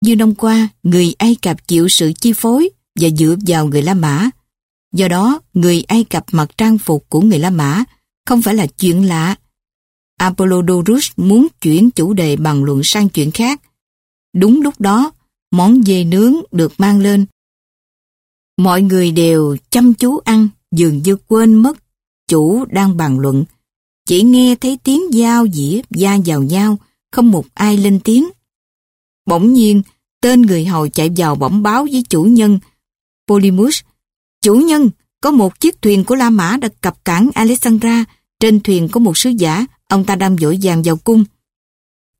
Như năm qua, người Ai Cập chịu sự chi phối và dựa vào người La Mã. Do đó, người Ai Cập mặc trang phục của người La Mã không phải là chuyện lạ. Apollodorus muốn chuyển chủ đề bằng luận sang chuyện khác. Đúng lúc đó, món dê nướng được mang lên. Mọi người đều chăm chú ăn, dường như quên mất chủ đang bàn luận. Chỉ nghe thấy tiếng dao dĩa da vào nhau, không một ai lên tiếng. Bỗng nhiên, tên người hầu chạy vào bẩm báo với chủ nhân Polymus. Chủ nhân, có một chiếc thuyền của La Mã đã cập cảng Alexandra. Trên thuyền có một sứ giả, ông ta đang vội vàng vào cung.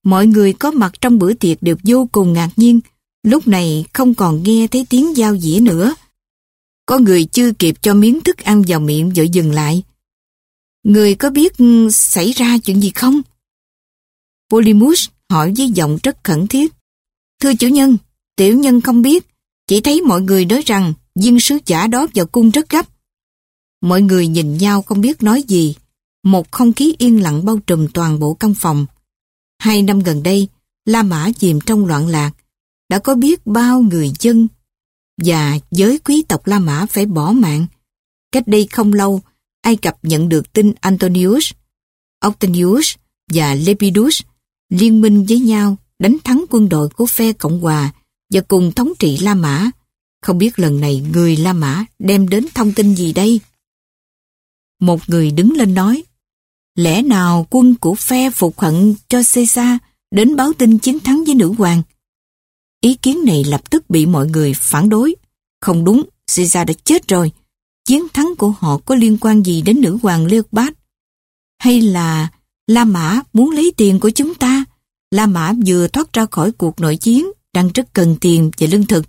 Mọi người có mặt trong bữa tiệc đều vô cùng ngạc nhiên. Lúc này không còn nghe thấy tiếng giao dĩa nữa. Có người chưa kịp cho miếng thức ăn vào miệng vội dừng lại. Người có biết ừ, xảy ra chuyện gì không? Polymus hỏi với giọng rất khẩn thiết. Thưa chủ nhân, tiểu nhân không biết, chỉ thấy mọi người nói rằng viên sứ giả đó vào cung rất gấp. Mọi người nhìn nhau không biết nói gì. Một không khí yên lặng bao trùm toàn bộ căn phòng. Hai năm gần đây, La Mã chìm trong loạn lạc. Đã có biết bao người dân và giới quý tộc La Mã phải bỏ mạng. Cách đây không lâu, Ai Cập nhận được tin Antonius, Octavius và Lepidus liên minh với nhau đánh thắng quân đội của phe Cộng hòa và cùng thống trị La Mã. Không biết lần này người La Mã đem đến thông tin gì đây? Một người đứng lên nói, lẽ nào quân của phe phục hận cho Caesar đến báo tin chiến thắng với nữ hoàng? Ý kiến này lập tức bị mọi người phản đối. Không đúng, Caesar đã chết rồi. Chiến thắng của họ có liên quan gì đến nữ hoàng Leopold? Hay là La Mã muốn lấy tiền của chúng ta? La Mã vừa thoát ra khỏi cuộc nội chiến, đang rất cần tiền và lương thực.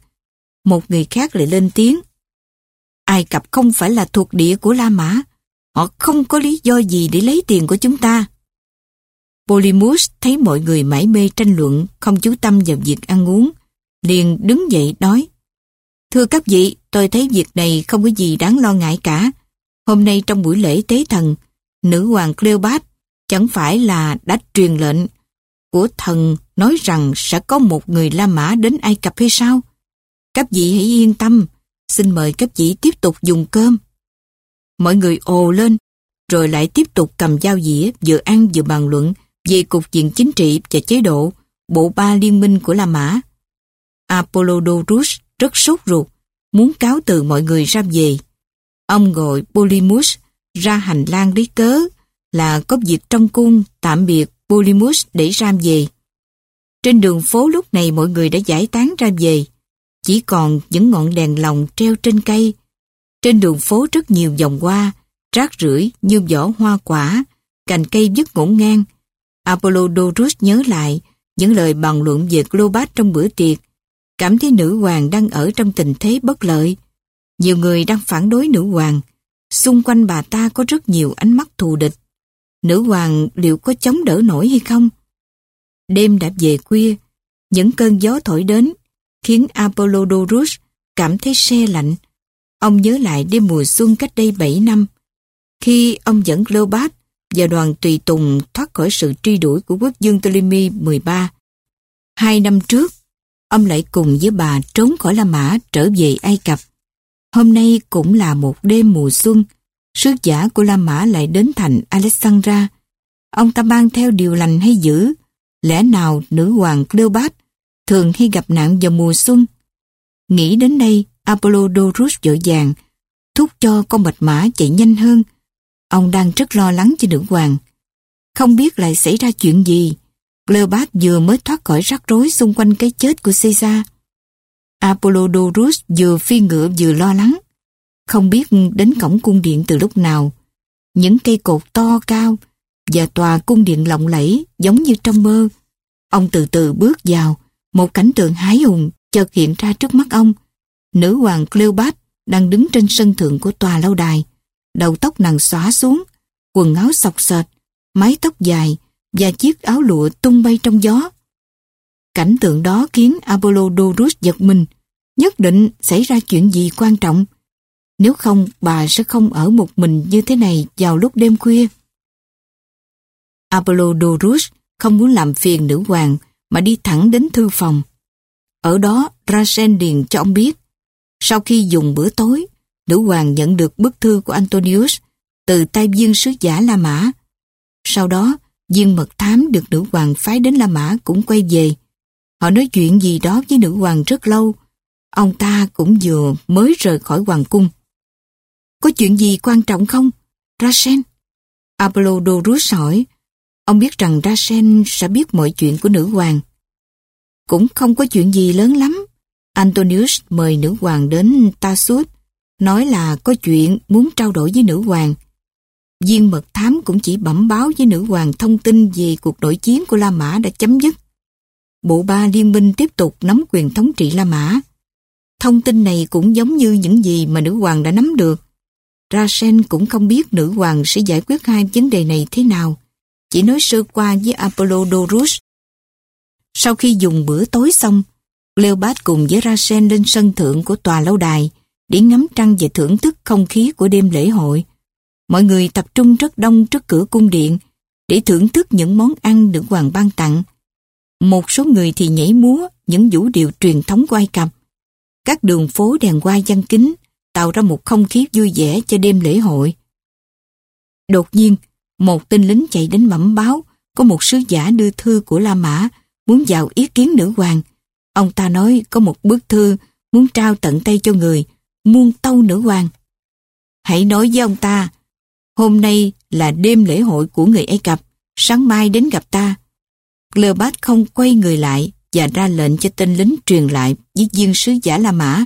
Một người khác lại lên tiếng. Ai Cập không phải là thuộc địa của La Mã. Họ không có lý do gì để lấy tiền của chúng ta. Polymus thấy mọi người mãi mê tranh luận, không chú tâm vào việc ăn uống. Liền đứng dậy nói. Thưa các vị, tôi thấy việc này không có gì đáng lo ngại cả. Hôm nay trong buổi lễ tế thần, nữ hoàng Cleopat chẳng phải là đã truyền lệnh của thần nói rằng sẽ có một người La Mã đến Ai Cập hay sao? Các vị hãy yên tâm, xin mời các vị tiếp tục dùng cơm. Mọi người ồ lên, rồi lại tiếp tục cầm dao dĩa vừa ăn vừa bàn luận về cục diện chính trị và chế độ, bộ ba liên minh của La Mã. Apollodorus rất sốt ruột, muốn cáo từ mọi người ra về. Ông gọi Polymus ra hành lang lý cớ là có việc trong cung tạm biệt Bulimus đẩy ra về. Trên đường phố lúc này mọi người đã giải tán ra về, chỉ còn những ngọn đèn lồng treo trên cây. Trên đường phố rất nhiều dòng hoa, rác rưởi như vỏ hoa quả, cành cây vứt ngổn ngang. Apollodorus nhớ lại những lời bàn luận về Globat trong bữa tiệc, cảm thấy nữ hoàng đang ở trong tình thế bất lợi. Nhiều người đang phản đối nữ hoàng. Xung quanh bà ta có rất nhiều ánh mắt thù địch. Nữ hoàng liệu có chống đỡ nổi hay không? Đêm đã về khuya, những cơn gió thổi đến khiến Apollodorus cảm thấy xe lạnh. Ông nhớ lại đêm mùa xuân cách đây 7 năm, khi ông dẫn Cleopat và đoàn tùy tùng thoát khỏi sự truy đuổi của quốc dương Ptolemy 13. Hai năm trước, ông lại cùng với bà trốn khỏi La Mã trở về Ai Cập. Hôm nay cũng là một đêm mùa xuân, sứ giả của La Mã lại đến thành Alexandra. Ông ta mang theo điều lành hay dữ, lẽ nào nữ hoàng Cleopat thường hay gặp nạn vào mùa xuân. Nghĩ đến đây, Apollodorus vội vàng, thúc cho con bạch mã chạy nhanh hơn. Ông đang rất lo lắng cho nữ hoàng. Không biết lại xảy ra chuyện gì. Cleopat vừa mới thoát khỏi rắc rối xung quanh cái chết của Caesar. Apollodorus vừa phi ngựa vừa lo lắng. Không biết đến cổng cung điện từ lúc nào. Những cây cột to cao và tòa cung điện lộng lẫy giống như trong mơ. Ông từ từ bước vào, một cảnh tượng hái hùng chợt hiện ra trước mắt ông. Nữ hoàng Cleopat đang đứng trên sân thượng của tòa lâu đài. Đầu tóc nàng xóa xuống, quần áo sọc sệt, mái tóc dài và chiếc áo lụa tung bay trong gió. Cảnh tượng đó khiến Apollodorus giật mình. Nhất định xảy ra chuyện gì quan trọng. Nếu không, bà sẽ không ở một mình như thế này vào lúc đêm khuya. Apollodorus không muốn làm phiền nữ hoàng mà đi thẳng đến thư phòng. Ở đó, Rasen điền cho ông biết. Sau khi dùng bữa tối, nữ hoàng nhận được bức thư của Antonius từ tay viên sứ giả La Mã. Sau đó, viên mật thám được nữ hoàng phái đến La Mã cũng quay về. Họ nói chuyện gì đó với nữ hoàng rất lâu. Ông ta cũng vừa mới rời khỏi hoàng cung. Có chuyện gì quan trọng không? Rasen? Apollodorus hỏi. Ông biết rằng Rasen sẽ biết mọi chuyện của nữ hoàng. Cũng không có chuyện gì lớn lắm. Antonius mời nữ hoàng đến Tassus, nói là có chuyện muốn trao đổi với nữ hoàng. Viên mật thám cũng chỉ bẩm báo với nữ hoàng thông tin về cuộc nội chiến của La Mã đã chấm dứt. Bộ ba liên minh tiếp tục nắm quyền thống trị La Mã. Thông tin này cũng giống như những gì mà nữ hoàng đã nắm được. Rasen cũng không biết nữ hoàng sẽ giải quyết hai vấn đề này thế nào. Chỉ nói sơ qua với Apollodorus. Sau khi dùng bữa tối xong, Cleopat cùng với Rasen lên sân thượng của tòa lâu đài để ngắm trăng và thưởng thức không khí của đêm lễ hội. Mọi người tập trung rất đông trước cửa cung điện để thưởng thức những món ăn được hoàng ban tặng. Một số người thì nhảy múa những vũ điệu truyền thống của Ai Cập. Các đường phố đèn hoa văn kính tạo ra một không khí vui vẻ cho đêm lễ hội. Đột nhiên, một tên lính chạy đến bẩm báo có một sứ giả đưa thư của La Mã muốn vào ý kiến nữ hoàng. Ông ta nói có một bức thư muốn trao tận tay cho người muôn tâu nữ hoàng. Hãy nói với ông ta, hôm nay là đêm lễ hội của người Ai Cập, sáng mai đến gặp ta. Cleopat không quay người lại và ra lệnh cho tên lính truyền lại với viên sứ giả La Mã.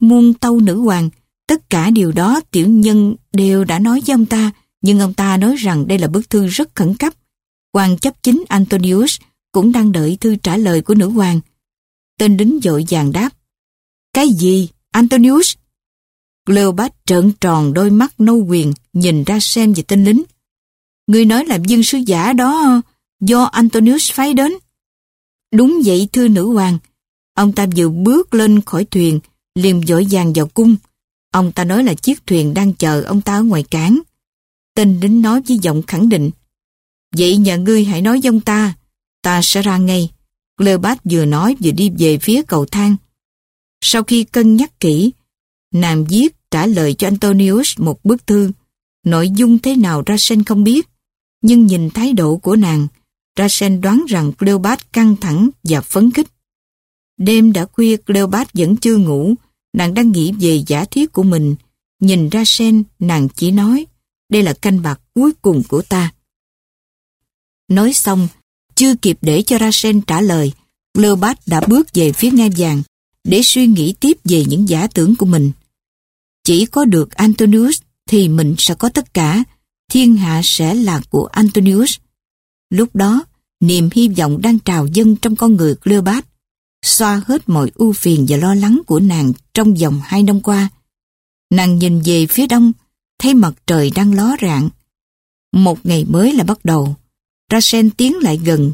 Muôn tâu nữ hoàng, tất cả điều đó tiểu nhân đều đã nói với ông ta, nhưng ông ta nói rằng đây là bức thư rất khẩn cấp. Hoàng chấp chính Antonius cũng đang đợi thư trả lời của nữ hoàng. Tên lính dội vàng đáp. Cái gì, Antonius? Cleopat trợn tròn đôi mắt nâu quyền nhìn ra xem về tên lính. Người nói là dân sứ giả đó do Antonius phái đến. Đúng vậy thưa nữ hoàng. Ông ta vừa bước lên khỏi thuyền liền dội vàng vào cung. Ông ta nói là chiếc thuyền đang chờ ông ta ở ngoài cảng. Tên đến nói với giọng khẳng định. Vậy nhà ngươi hãy nói với ông ta, ta sẽ ra ngay. Cleopat vừa nói vừa đi về phía cầu thang. Sau khi cân nhắc kỹ, nàng viết trả lời cho Antonius một bức thư. Nội dung thế nào Rasen không biết, nhưng nhìn thái độ của nàng, Rasen đoán rằng Cleopat căng thẳng và phấn khích. Đêm đã khuya Cleopat vẫn chưa ngủ, nàng đang nghĩ về giả thiết của mình. Nhìn ra Sen, nàng chỉ nói, đây là canh bạc cuối cùng của ta. Nói xong, chưa kịp để cho Ra Sen trả lời, Cleopat đã bước về phía ngai vàng để suy nghĩ tiếp về những giả tưởng của mình. Chỉ có được Antonius thì mình sẽ có tất cả, thiên hạ sẽ là của Antonius. Lúc đó, niềm hy vọng đang trào dâng trong con người Cleopat, xoa hết mọi ưu phiền và lo lắng của nàng trong vòng hai năm qua. Nàng nhìn về phía đông, thấy mặt trời đang ló rạng. Một ngày mới là bắt đầu. Rasen tiến lại gần,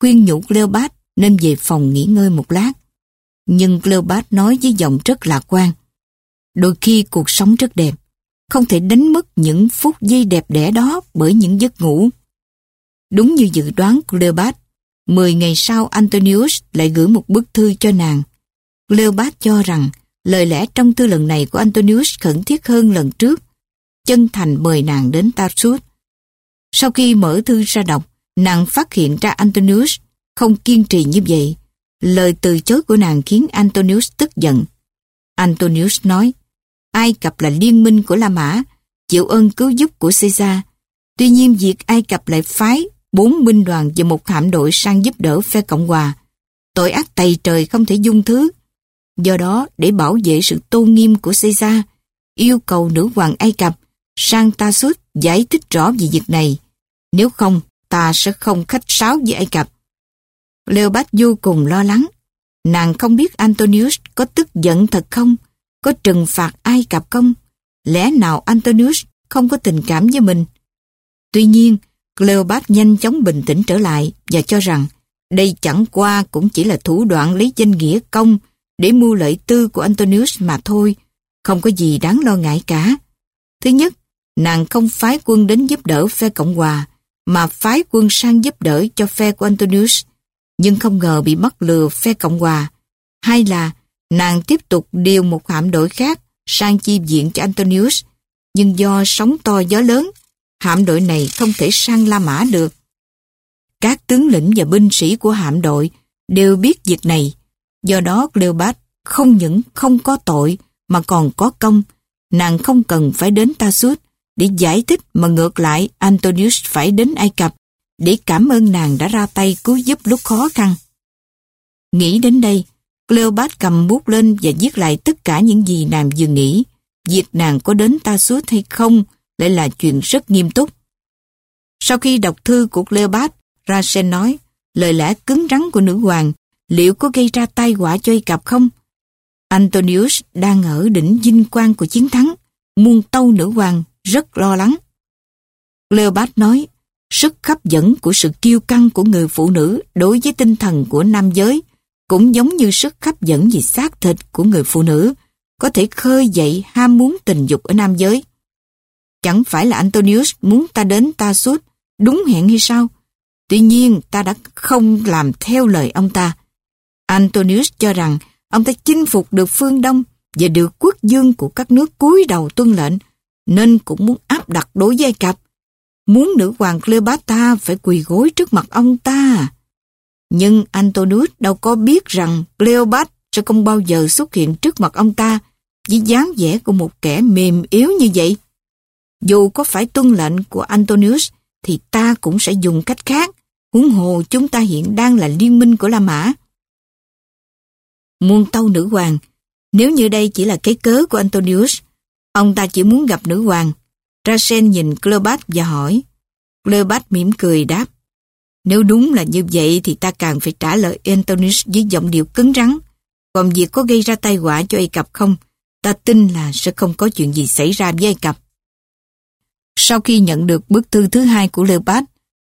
khuyên nhủ Cleopat nên về phòng nghỉ ngơi một lát. Nhưng Cleopat nói với giọng rất lạc quan. Đôi khi cuộc sống rất đẹp, không thể đánh mất những phút giây đẹp đẽ đó bởi những giấc ngủ. Đúng như dự đoán Cleopat, mười ngày sau Antonius lại gửi một bức thư cho nàng. Cleopat cho rằng lời lẽ trong thư lần này của Antonius khẩn thiết hơn lần trước, chân thành mời nàng đến Tarsus. Sau khi mở thư ra đọc, nàng phát hiện ra Antonius không kiên trì như vậy. Lời từ chối của nàng khiến Antonius tức giận. Antonius nói, Ai Cập là liên minh của La Mã, chịu ơn cứu giúp của Caesar. Tuy nhiên việc Ai Cập lại phái bốn binh đoàn và một hạm đội sang giúp đỡ phe Cộng Hòa. Tội ác tày trời không thể dung thứ. Do đó, để bảo vệ sự tôn nghiêm của Caesar, yêu cầu nữ hoàng Ai Cập sang ta suốt giải thích rõ về việc này. Nếu không, ta sẽ không khách sáo với Ai Cập. Leopold vô cùng lo lắng. Nàng không biết Antonius có tức giận thật không? Có trừng phạt Ai Cập không? Lẽ nào Antonius không có tình cảm với mình? Tuy nhiên, Cleopat nhanh chóng bình tĩnh trở lại và cho rằng đây chẳng qua cũng chỉ là thủ đoạn lấy danh nghĩa công để mưu lợi tư của Antonius mà thôi, không có gì đáng lo ngại cả. Thứ nhất, nàng không phái quân đến giúp đỡ phe Cộng Hòa, mà phái quân sang giúp đỡ cho phe của Antonius. nhưng không ngờ bị mắc lừa phe Cộng Hòa. Hay là nàng tiếp tục điều một hạm đội khác sang chi viện cho Antonius, nhưng do sóng to gió lớn, hạm đội này không thể sang La Mã được. Các tướng lĩnh và binh sĩ của hạm đội đều biết việc này, do đó Cleopat không những không có tội mà còn có công, nàng không cần phải đến Ta Suốt để giải thích mà ngược lại Antonius phải đến Ai Cập để cảm ơn nàng đã ra tay cứu giúp lúc khó khăn. Nghĩ đến đây, Cleopat cầm bút lên và viết lại tất cả những gì nàng vừa nghĩ. Việc nàng có đến ta suốt hay không lại là chuyện rất nghiêm túc. Sau khi đọc thư của Cleopat, Rasen nói, lời lẽ cứng rắn của nữ hoàng liệu có gây ra tai họa cho Ai Cập không? Antonius đang ở đỉnh vinh quang của chiến thắng, muôn tâu nữ hoàng rất lo lắng. Cleopat nói, sức hấp dẫn của sự kiêu căng của người phụ nữ đối với tinh thần của nam giới cũng giống như sức hấp dẫn về xác thịt của người phụ nữ có thể khơi dậy ham muốn tình dục ở nam giới. Chẳng phải là Antonius muốn ta đến ta suốt đúng hẹn hay sao? Tuy nhiên ta đã không làm theo lời ông ta. Antonius cho rằng ông ta chinh phục được phương Đông và được quốc dương của các nước cúi đầu tuân lệnh, nên cũng muốn áp đặt đối với Ai Cập. Muốn nữ hoàng Cleopatra phải quỳ gối trước mặt ông ta. Nhưng Antonius đâu có biết rằng Cleopatra sẽ không bao giờ xuất hiện trước mặt ông ta với dáng vẻ của một kẻ mềm yếu như vậy. Dù có phải tuân lệnh của Antonius thì ta cũng sẽ dùng cách khác. Huống hồ chúng ta hiện đang là liên minh của La Mã. Muôn tâu nữ hoàng, nếu như đây chỉ là cái cớ của Antonius, ông ta chỉ muốn gặp nữ hoàng. Rasen nhìn Cleopat và hỏi. Cleopat mỉm cười đáp. Nếu đúng là như vậy thì ta càng phải trả lời Antonius với giọng điệu cứng rắn. Còn việc có gây ra tai họa cho Ai Cập không, ta tin là sẽ không có chuyện gì xảy ra với Ai Cập. Sau khi nhận được bức thư thứ hai của Cleopat,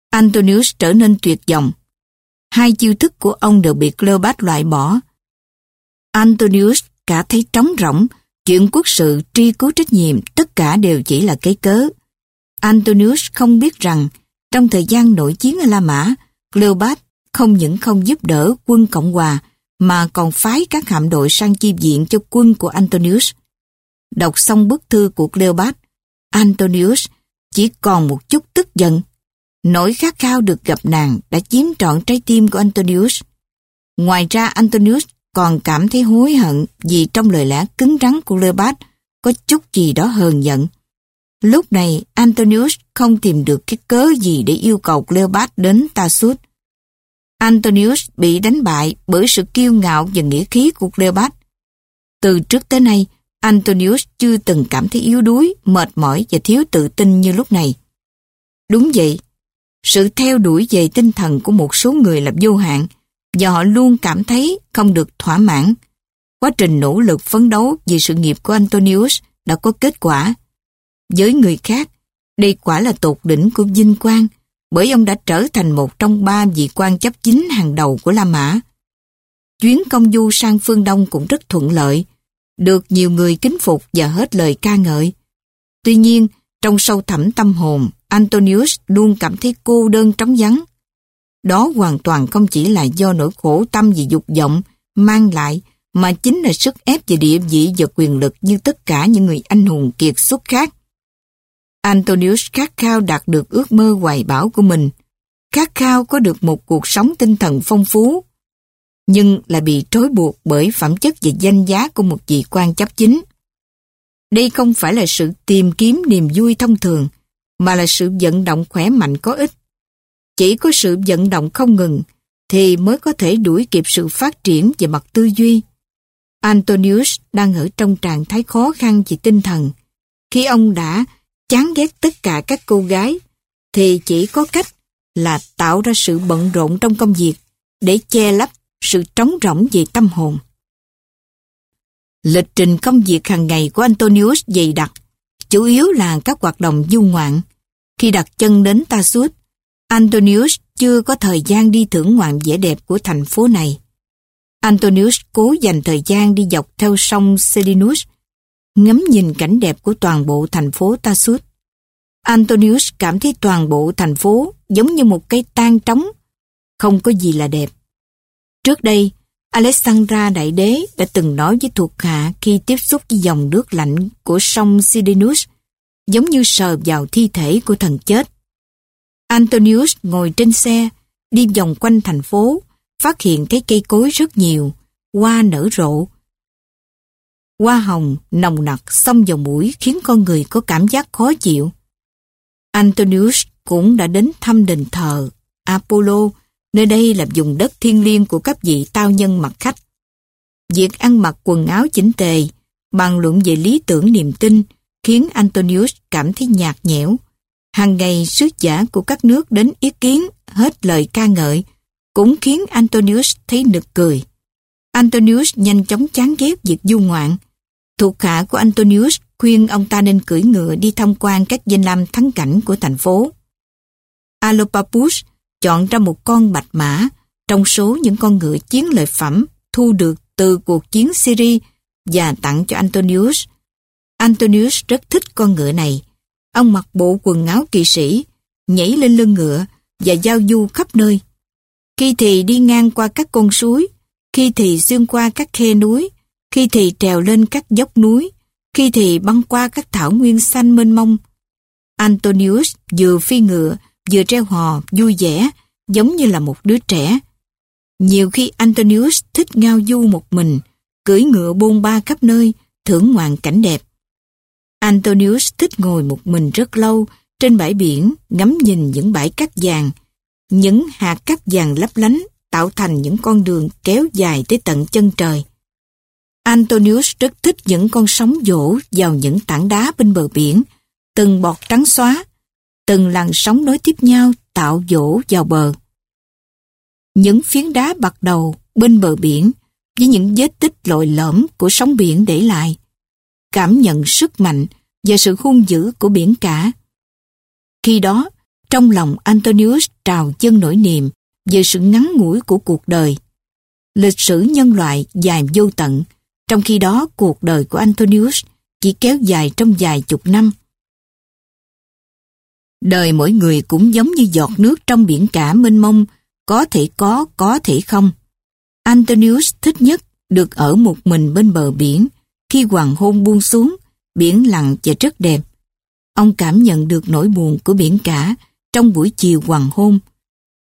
Antonius trở nên tuyệt vọng. Hai chiêu thức của ông đều bị Cleopat loại bỏ. Antonius cả thấy trống rỗng, chuyện quốc sự tri cứu trách nhiệm tất cả đều chỉ là cái cớ. Antonius không biết rằng trong thời gian nội chiến ở La Mã, Cleopat không những không giúp đỡ quân Cộng Hòa mà còn phái các hạm đội sang chi viện cho quân của Antonius. Đọc xong bức thư của Cleopat, Antonius chỉ còn một chút tức giận. Nỗi khát khao được gặp nàng đã chiếm trọn trái tim của Antonius. Ngoài ra Antonius còn cảm thấy hối hận vì trong lời lẽ cứng rắn của Leopold có chút gì đó hờn giận. Lúc này Antonius không tìm được cái cớ gì để yêu cầu Cleopat đến Tarsus. Antonius bị đánh bại bởi sự kiêu ngạo và nghĩa khí của Cleopat. Từ trước tới nay, Antonius chưa từng cảm thấy yếu đuối, mệt mỏi và thiếu tự tin như lúc này. Đúng vậy, sự theo đuổi về tinh thần của một số người là vô hạn và họ luôn cảm thấy không được thỏa mãn. Quá trình nỗ lực phấn đấu vì sự nghiệp của Antonius đã có kết quả. Với người khác, đây quả là tột đỉnh của vinh quang bởi ông đã trở thành một trong ba vị quan chấp chính hàng đầu của La Mã. Chuyến công du sang phương Đông cũng rất thuận lợi, được nhiều người kính phục và hết lời ca ngợi. Tuy nhiên, trong sâu thẳm tâm hồn, Antonius luôn cảm thấy cô đơn trống vắng. Đó hoàn toàn không chỉ là do nỗi khổ tâm vì dục vọng mang lại, mà chính là sức ép về địa vị và quyền lực như tất cả những người anh hùng kiệt xuất khác. Antonius khát khao đạt được ước mơ hoài bão của mình, khát khao có được một cuộc sống tinh thần phong phú, nhưng lại bị trói buộc bởi phẩm chất và danh giá của một vị quan chấp chính. Đây không phải là sự tìm kiếm niềm vui thông thường, mà là sự vận động khỏe mạnh có ích. Chỉ có sự vận động không ngừng thì mới có thể đuổi kịp sự phát triển về mặt tư duy. Antonius đang ở trong trạng thái khó khăn về tinh thần. Khi ông đã chán ghét tất cả các cô gái, thì chỉ có cách là tạo ra sự bận rộn trong công việc để che lấp sự trống rỗng về tâm hồn. Lịch trình công việc hàng ngày của Antonius dày đặc, chủ yếu là các hoạt động du ngoạn. Khi đặt chân đến Tarsus, Antonius chưa có thời gian đi thưởng ngoạn vẻ đẹp của thành phố này. Antonius cố dành thời gian đi dọc theo sông Selinus, ngắm nhìn cảnh đẹp của toàn bộ thành phố Tarsus. Antonius cảm thấy toàn bộ thành phố giống như một cây tan trống, không có gì là đẹp. Trước đây, Alexandra Đại Đế đã từng nói với thuộc hạ khi tiếp xúc với dòng nước lạnh của sông Sidinus, giống như sờ vào thi thể của thần chết. Antonius ngồi trên xe, đi vòng quanh thành phố, phát hiện thấy cây cối rất nhiều, hoa nở rộ. Hoa hồng nồng nặc xông vào mũi khiến con người có cảm giác khó chịu. Antonius cũng đã đến thăm đền thờ Apollo, nơi đây là vùng đất thiên liêng của các vị tao nhân mặt khách. Việc ăn mặc quần áo chỉnh tề, bàn luận về lý tưởng niềm tin, khiến Antonius cảm thấy nhạt nhẽo. Hàng ngày sứ giả của các nước đến ý kiến hết lời ca ngợi, cũng khiến Antonius thấy nực cười. Antonius nhanh chóng chán ghét việc du ngoạn. Thuộc hạ của Antonius khuyên ông ta nên cưỡi ngựa đi tham quan các danh lam thắng cảnh của thành phố. Alopapus chọn ra một con bạch mã trong số những con ngựa chiến lợi phẩm thu được từ cuộc chiến Syria và tặng cho Antonius. Antonius rất thích con ngựa này. Ông mặc bộ quần áo kỵ sĩ, nhảy lên lưng ngựa và giao du khắp nơi. Khi thì đi ngang qua các con suối, khi thì xuyên qua các khe núi, khi thì trèo lên các dốc núi, khi thì băng qua các thảo nguyên xanh mênh mông. Antonius vừa phi ngựa, vừa treo hò, vui vẻ, giống như là một đứa trẻ. Nhiều khi Antonius thích ngao du một mình, cưỡi ngựa bôn ba khắp nơi, thưởng ngoạn cảnh đẹp. Antonius thích ngồi một mình rất lâu trên bãi biển ngắm nhìn những bãi cát vàng. Những hạt cát vàng lấp lánh tạo thành những con đường kéo dài tới tận chân trời. Antonius rất thích những con sóng vỗ vào những tảng đá bên bờ biển, từng bọt trắng xóa, từng làn sóng nối tiếp nhau tạo dỗ vào bờ. Những phiến đá bắt đầu bên bờ biển với những vết tích lội lõm của sóng biển để lại, cảm nhận sức mạnh và sự hung dữ của biển cả. Khi đó, trong lòng Antonius trào chân nỗi niềm về sự ngắn ngủi của cuộc đời. Lịch sử nhân loại dài vô tận, trong khi đó cuộc đời của Antonius chỉ kéo dài trong vài chục năm. Đời mỗi người cũng giống như giọt nước trong biển cả mênh mông, có thể có, có thể không. Antonius thích nhất được ở một mình bên bờ biển, khi hoàng hôn buông xuống, biển lặng và rất đẹp. Ông cảm nhận được nỗi buồn của biển cả trong buổi chiều hoàng hôn.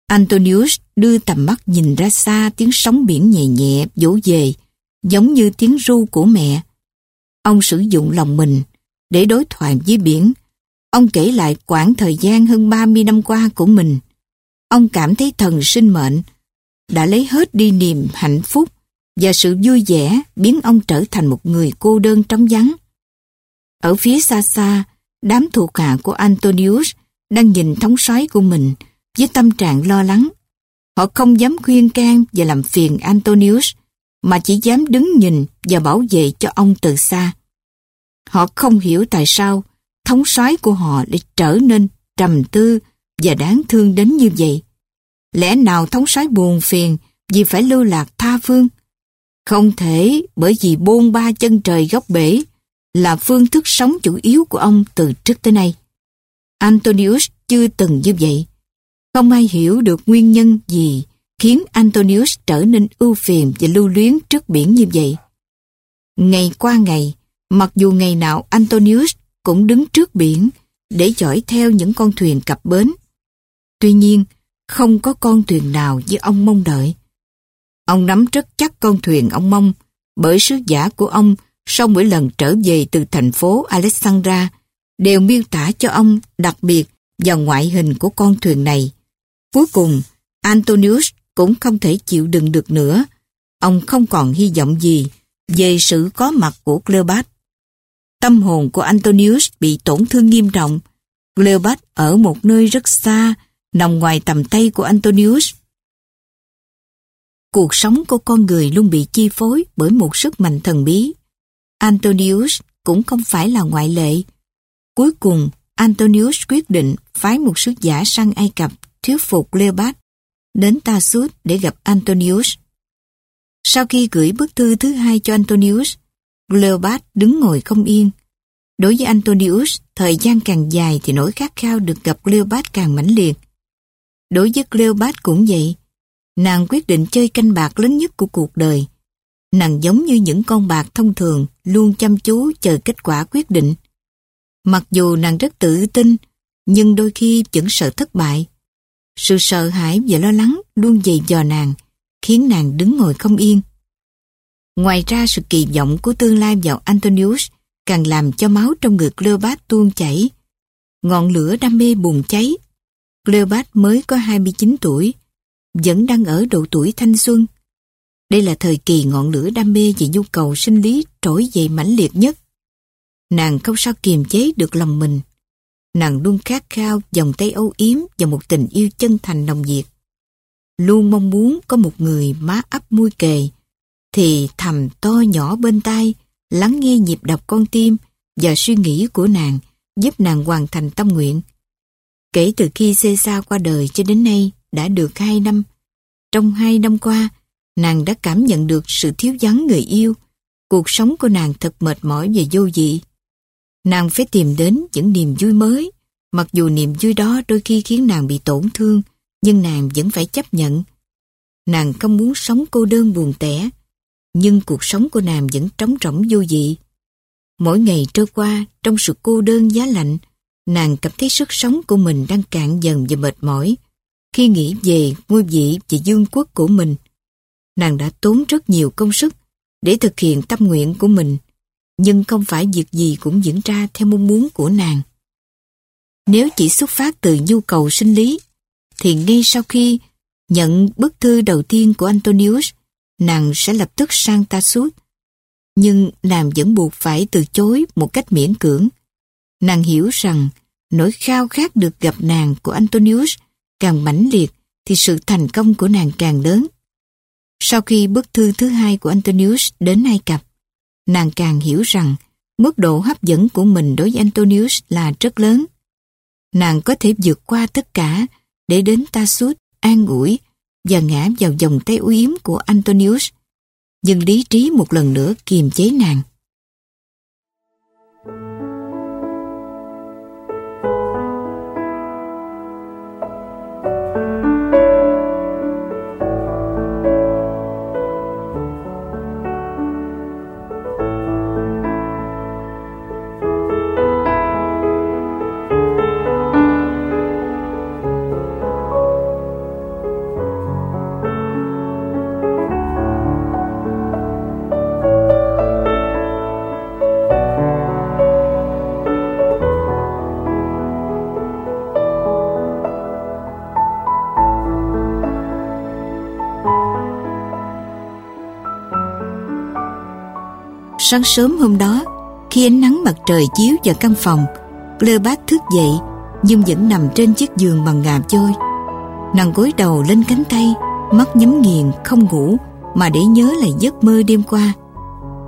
Antonius đưa tầm mắt nhìn ra xa tiếng sóng biển nhẹ nhẹ vỗ về, giống như tiếng ru của mẹ. Ông sử dụng lòng mình để đối thoại với biển. Ông kể lại quãng thời gian hơn 30 năm qua của mình. Ông cảm thấy thần sinh mệnh đã lấy hết đi niềm hạnh phúc và sự vui vẻ biến ông trở thành một người cô đơn trống vắng. Ở phía xa xa, đám thuộc hạ của Antonius đang nhìn thống soái của mình với tâm trạng lo lắng. Họ không dám khuyên can và làm phiền Antonius, mà chỉ dám đứng nhìn và bảo vệ cho ông từ xa. Họ không hiểu tại sao thống soái của họ lại trở nên trầm tư và đáng thương đến như vậy. Lẽ nào thống soái buồn phiền vì phải lưu lạc tha phương? Không thể bởi vì bôn ba chân trời góc bể là phương thức sống chủ yếu của ông từ trước tới nay. Antonius chưa từng như vậy. Không ai hiểu được nguyên nhân gì khiến Antonius trở nên ưu phiền và lưu luyến trước biển như vậy. Ngày qua ngày, mặc dù ngày nào Antonius cũng đứng trước biển để dõi theo những con thuyền cập bến. Tuy nhiên, không có con thuyền nào như ông mong đợi. Ông nắm rất chắc con thuyền ông mong bởi sứ giả của ông sau mỗi lần trở về từ thành phố Alexandra đều miêu tả cho ông đặc biệt và ngoại hình của con thuyền này. Cuối cùng, Antonius cũng không thể chịu đựng được nữa. Ông không còn hy vọng gì về sự có mặt của Cleopat. Tâm hồn của Antonius bị tổn thương nghiêm trọng. Cleopat ở một nơi rất xa, nằm ngoài tầm tay của Antonius. Cuộc sống của con người luôn bị chi phối bởi một sức mạnh thần bí. Antonius cũng không phải là ngoại lệ. Cuối cùng, Antonius quyết định phái một sứ giả sang Ai Cập thuyết phục Cleopat đến Tarsus để gặp Antonius. Sau khi gửi bức thư thứ hai cho Antonius, Cleopat đứng ngồi không yên. Đối với Antonius, thời gian càng dài thì nỗi khát khao được gặp Cleopat càng mãnh liệt. Đối với Cleopat cũng vậy. nàng quyết định chơi canh bạc lớn nhất của cuộc đời. Nàng giống như những con bạc thông thường, luôn chăm chú chờ kết quả quyết định. Mặc dù nàng rất tự tin, nhưng đôi khi vẫn sợ thất bại. Sự sợ hãi và lo lắng luôn dày dò nàng, khiến nàng đứng ngồi không yên. Ngoài ra sự kỳ vọng của tương lai vào Antonius càng làm cho máu trong người Cleopat tuôn chảy. Ngọn lửa đam mê bùng cháy. Cleopat mới có 29 tuổi, vẫn đang ở độ tuổi thanh xuân. Đây là thời kỳ ngọn lửa đam mê và nhu cầu sinh lý trỗi dậy mãnh liệt nhất. Nàng không sao kiềm chế được lòng mình. Nàng luôn khát khao vòng tay âu yếm và một tình yêu chân thành nồng nhiệt. Luôn mong muốn có một người má ấp môi kề, thì thầm to nhỏ bên tai, lắng nghe nhịp đập con tim và suy nghĩ của nàng, giúp nàng hoàn thành tâm nguyện. Kể từ khi Caesar qua đời cho đến nay đã được hai năm. Trong hai năm qua, nàng đã cảm nhận được sự thiếu vắng người yêu. Cuộc sống của nàng thật mệt mỏi và vô vị. Nàng phải tìm đến những niềm vui mới, mặc dù niềm vui đó đôi khi khiến nàng bị tổn thương, nhưng nàng vẫn phải chấp nhận. Nàng không muốn sống cô đơn buồn tẻ, nhưng cuộc sống của nàng vẫn trống rỗng vô vị. Mỗi ngày trôi qua trong sự cô đơn giá lạnh, nàng cảm thấy sức sống của mình đang cạn dần và mệt mỏi. Khi nghĩ về ngôi vị và dương quốc của mình, nàng đã tốn rất nhiều công sức để thực hiện tâm nguyện của mình, nhưng không phải việc gì cũng diễn ra theo mong muốn của nàng. Nếu chỉ xuất phát từ nhu cầu sinh lý, thì ngay sau khi nhận bức thư đầu tiên của Antonius, nàng sẽ lập tức sang ta suốt. Nhưng nàng vẫn buộc phải từ chối một cách miễn cưỡng. Nàng hiểu rằng nỗi khao khát được gặp nàng của Antonius càng mãnh liệt thì sự thành công của nàng càng lớn. Sau khi bức thư thứ hai của Antonius đến Ai Cập, nàng càng hiểu rằng mức độ hấp dẫn của mình đối với Antonius là rất lớn. Nàng có thể vượt qua tất cả để đến ta suốt an ủi và ngã vào vòng tay uy yếm của Antonius. Nhưng lý trí một lần nữa kiềm chế nàng. Sáng sớm hôm đó, khi ánh nắng mặt trời chiếu vào căn phòng, Cleopat thức dậy nhưng vẫn nằm trên chiếc giường bằng ngà trôi. Nàng gối đầu lên cánh tay, mắt nhắm nghiền không ngủ mà để nhớ lại giấc mơ đêm qua.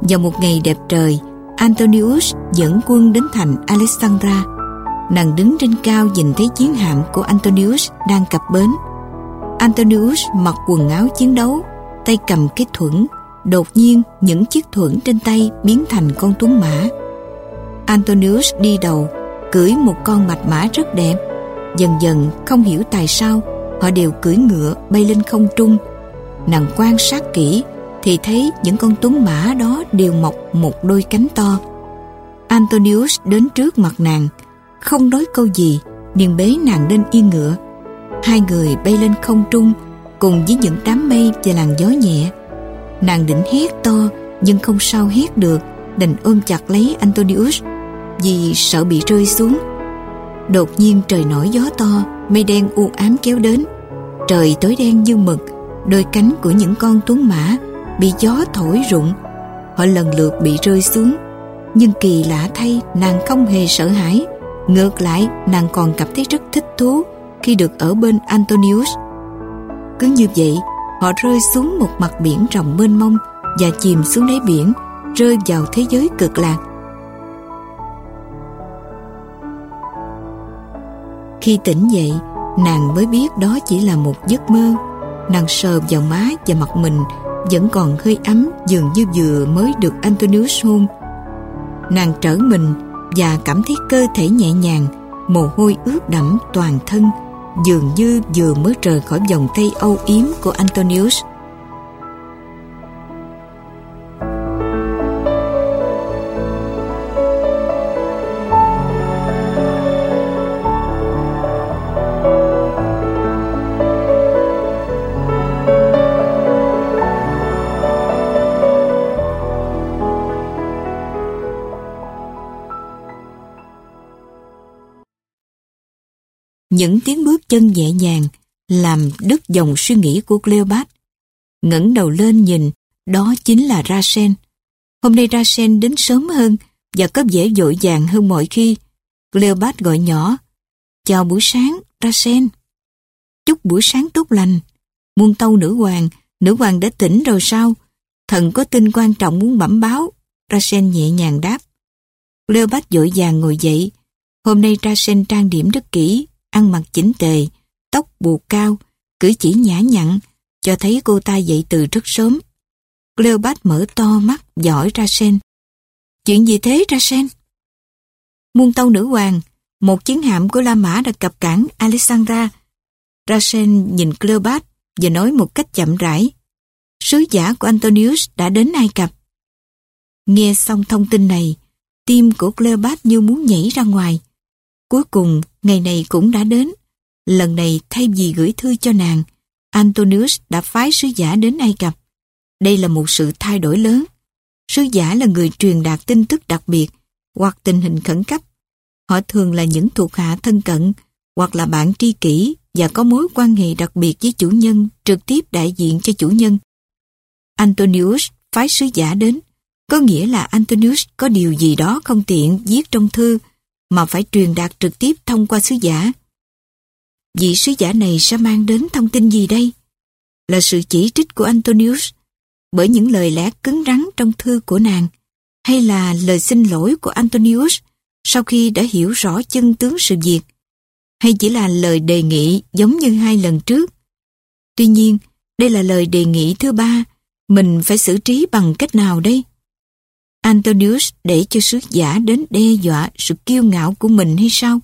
Vào một ngày đẹp trời, Antonius dẫn quân đến thành Alexandra. Nàng đứng trên cao nhìn thấy chiến hạm của Antonius đang cập bến. Antonius mặc quần áo chiến đấu, tay cầm cái thuẫn Đột nhiên, những chiếc thuẫn trên tay biến thành con tuấn mã. Antonius đi đầu, cưỡi một con mạch mã rất đẹp. Dần dần, không hiểu tại sao, họ đều cưỡi ngựa bay lên không trung. Nàng quan sát kỹ, thì thấy những con tuấn mã đó đều mọc một đôi cánh to. Antonius đến trước mặt nàng, không nói câu gì, liền bế nàng lên yên ngựa. Hai người bay lên không trung, cùng với những đám mây và làn gió nhẹ. Nàng định hét to nhưng không sao hét được đành ôm chặt lấy Antonius vì sợ bị rơi xuống. Đột nhiên trời nổi gió to, mây đen u ám kéo đến. Trời tối đen như mực, đôi cánh của những con tuấn mã bị gió thổi rụng. Họ lần lượt bị rơi xuống. Nhưng kỳ lạ thay, nàng không hề sợ hãi. Ngược lại, nàng còn cảm thấy rất thích thú khi được ở bên Antonius. Cứ như vậy, họ rơi xuống một mặt biển rộng mênh mông và chìm xuống đáy biển, rơi vào thế giới cực lạc. Khi tỉnh dậy, nàng mới biết đó chỉ là một giấc mơ. Nàng sờ vào má và mặt mình vẫn còn hơi ấm dường như vừa mới được Antonius hôn. Nàng trở mình và cảm thấy cơ thể nhẹ nhàng, mồ hôi ướt đẫm toàn thân, dường như vừa mới rời khỏi vòng tay âu yếm của Antonius. Những tiếng bước chân nhẹ nhàng làm đứt dòng suy nghĩ của Cleopat. ngẩng đầu lên nhìn, đó chính là Rasen. Hôm nay Rasen đến sớm hơn và có vẻ dội vàng hơn mọi khi. Cleopat gọi nhỏ, chào buổi sáng, Rasen. Chúc buổi sáng tốt lành. Muôn tâu nữ hoàng, nữ hoàng đã tỉnh rồi sao? Thần có tin quan trọng muốn bẩm báo. Rasen nhẹ nhàng đáp. Cleopat dội vàng ngồi dậy. Hôm nay Rasen trang điểm rất kỹ, ăn mặc chỉnh tề, tóc bù cao, cử chỉ nhã nhặn, cho thấy cô ta dậy từ rất sớm. Cleopat mở to mắt, giỏi ra sen. Chuyện gì thế ra sen? Muôn tâu nữ hoàng, một chiến hạm của La Mã đã cập cảng Alexandra. Rasen nhìn Cleopat và nói một cách chậm rãi. Sứ giả của Antonius đã đến Ai Cập. Nghe xong thông tin này, tim của Cleopat như muốn nhảy ra ngoài. Cuối cùng, ngày này cũng đã đến. Lần này thay vì gửi thư cho nàng, Antonius đã phái sứ giả đến Ai Cập. Đây là một sự thay đổi lớn. Sứ giả là người truyền đạt tin tức đặc biệt hoặc tình hình khẩn cấp. Họ thường là những thuộc hạ thân cận hoặc là bạn tri kỷ và có mối quan hệ đặc biệt với chủ nhân trực tiếp đại diện cho chủ nhân. Antonius phái sứ giả đến có nghĩa là Antonius có điều gì đó không tiện viết trong thư mà phải truyền đạt trực tiếp thông qua sứ giả. Vị sứ giả này sẽ mang đến thông tin gì đây? Là sự chỉ trích của Antonius bởi những lời lẽ cứng rắn trong thư của nàng hay là lời xin lỗi của Antonius sau khi đã hiểu rõ chân tướng sự việc hay chỉ là lời đề nghị giống như hai lần trước. Tuy nhiên, đây là lời đề nghị thứ ba, mình phải xử trí bằng cách nào đây? Antonius để cho sứ giả đến đe dọa sự kiêu ngạo của mình hay sao?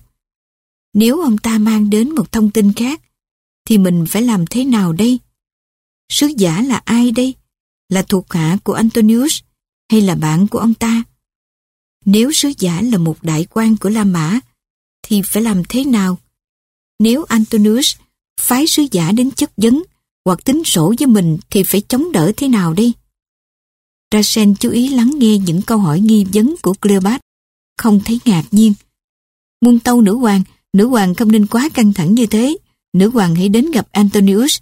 Nếu ông ta mang đến một thông tin khác, thì mình phải làm thế nào đây? Sứ giả là ai đây? Là thuộc hạ của Antonius hay là bạn của ông ta? Nếu sứ giả là một đại quan của La Mã, thì phải làm thế nào? Nếu Antonius phái sứ giả đến chất vấn hoặc tính sổ với mình thì phải chống đỡ thế nào đây? Rasen chú ý lắng nghe những câu hỏi nghi vấn của Cleopat, không thấy ngạc nhiên. Muôn tâu nữ hoàng, nữ hoàng không nên quá căng thẳng như thế. Nữ hoàng hãy đến gặp Antonius.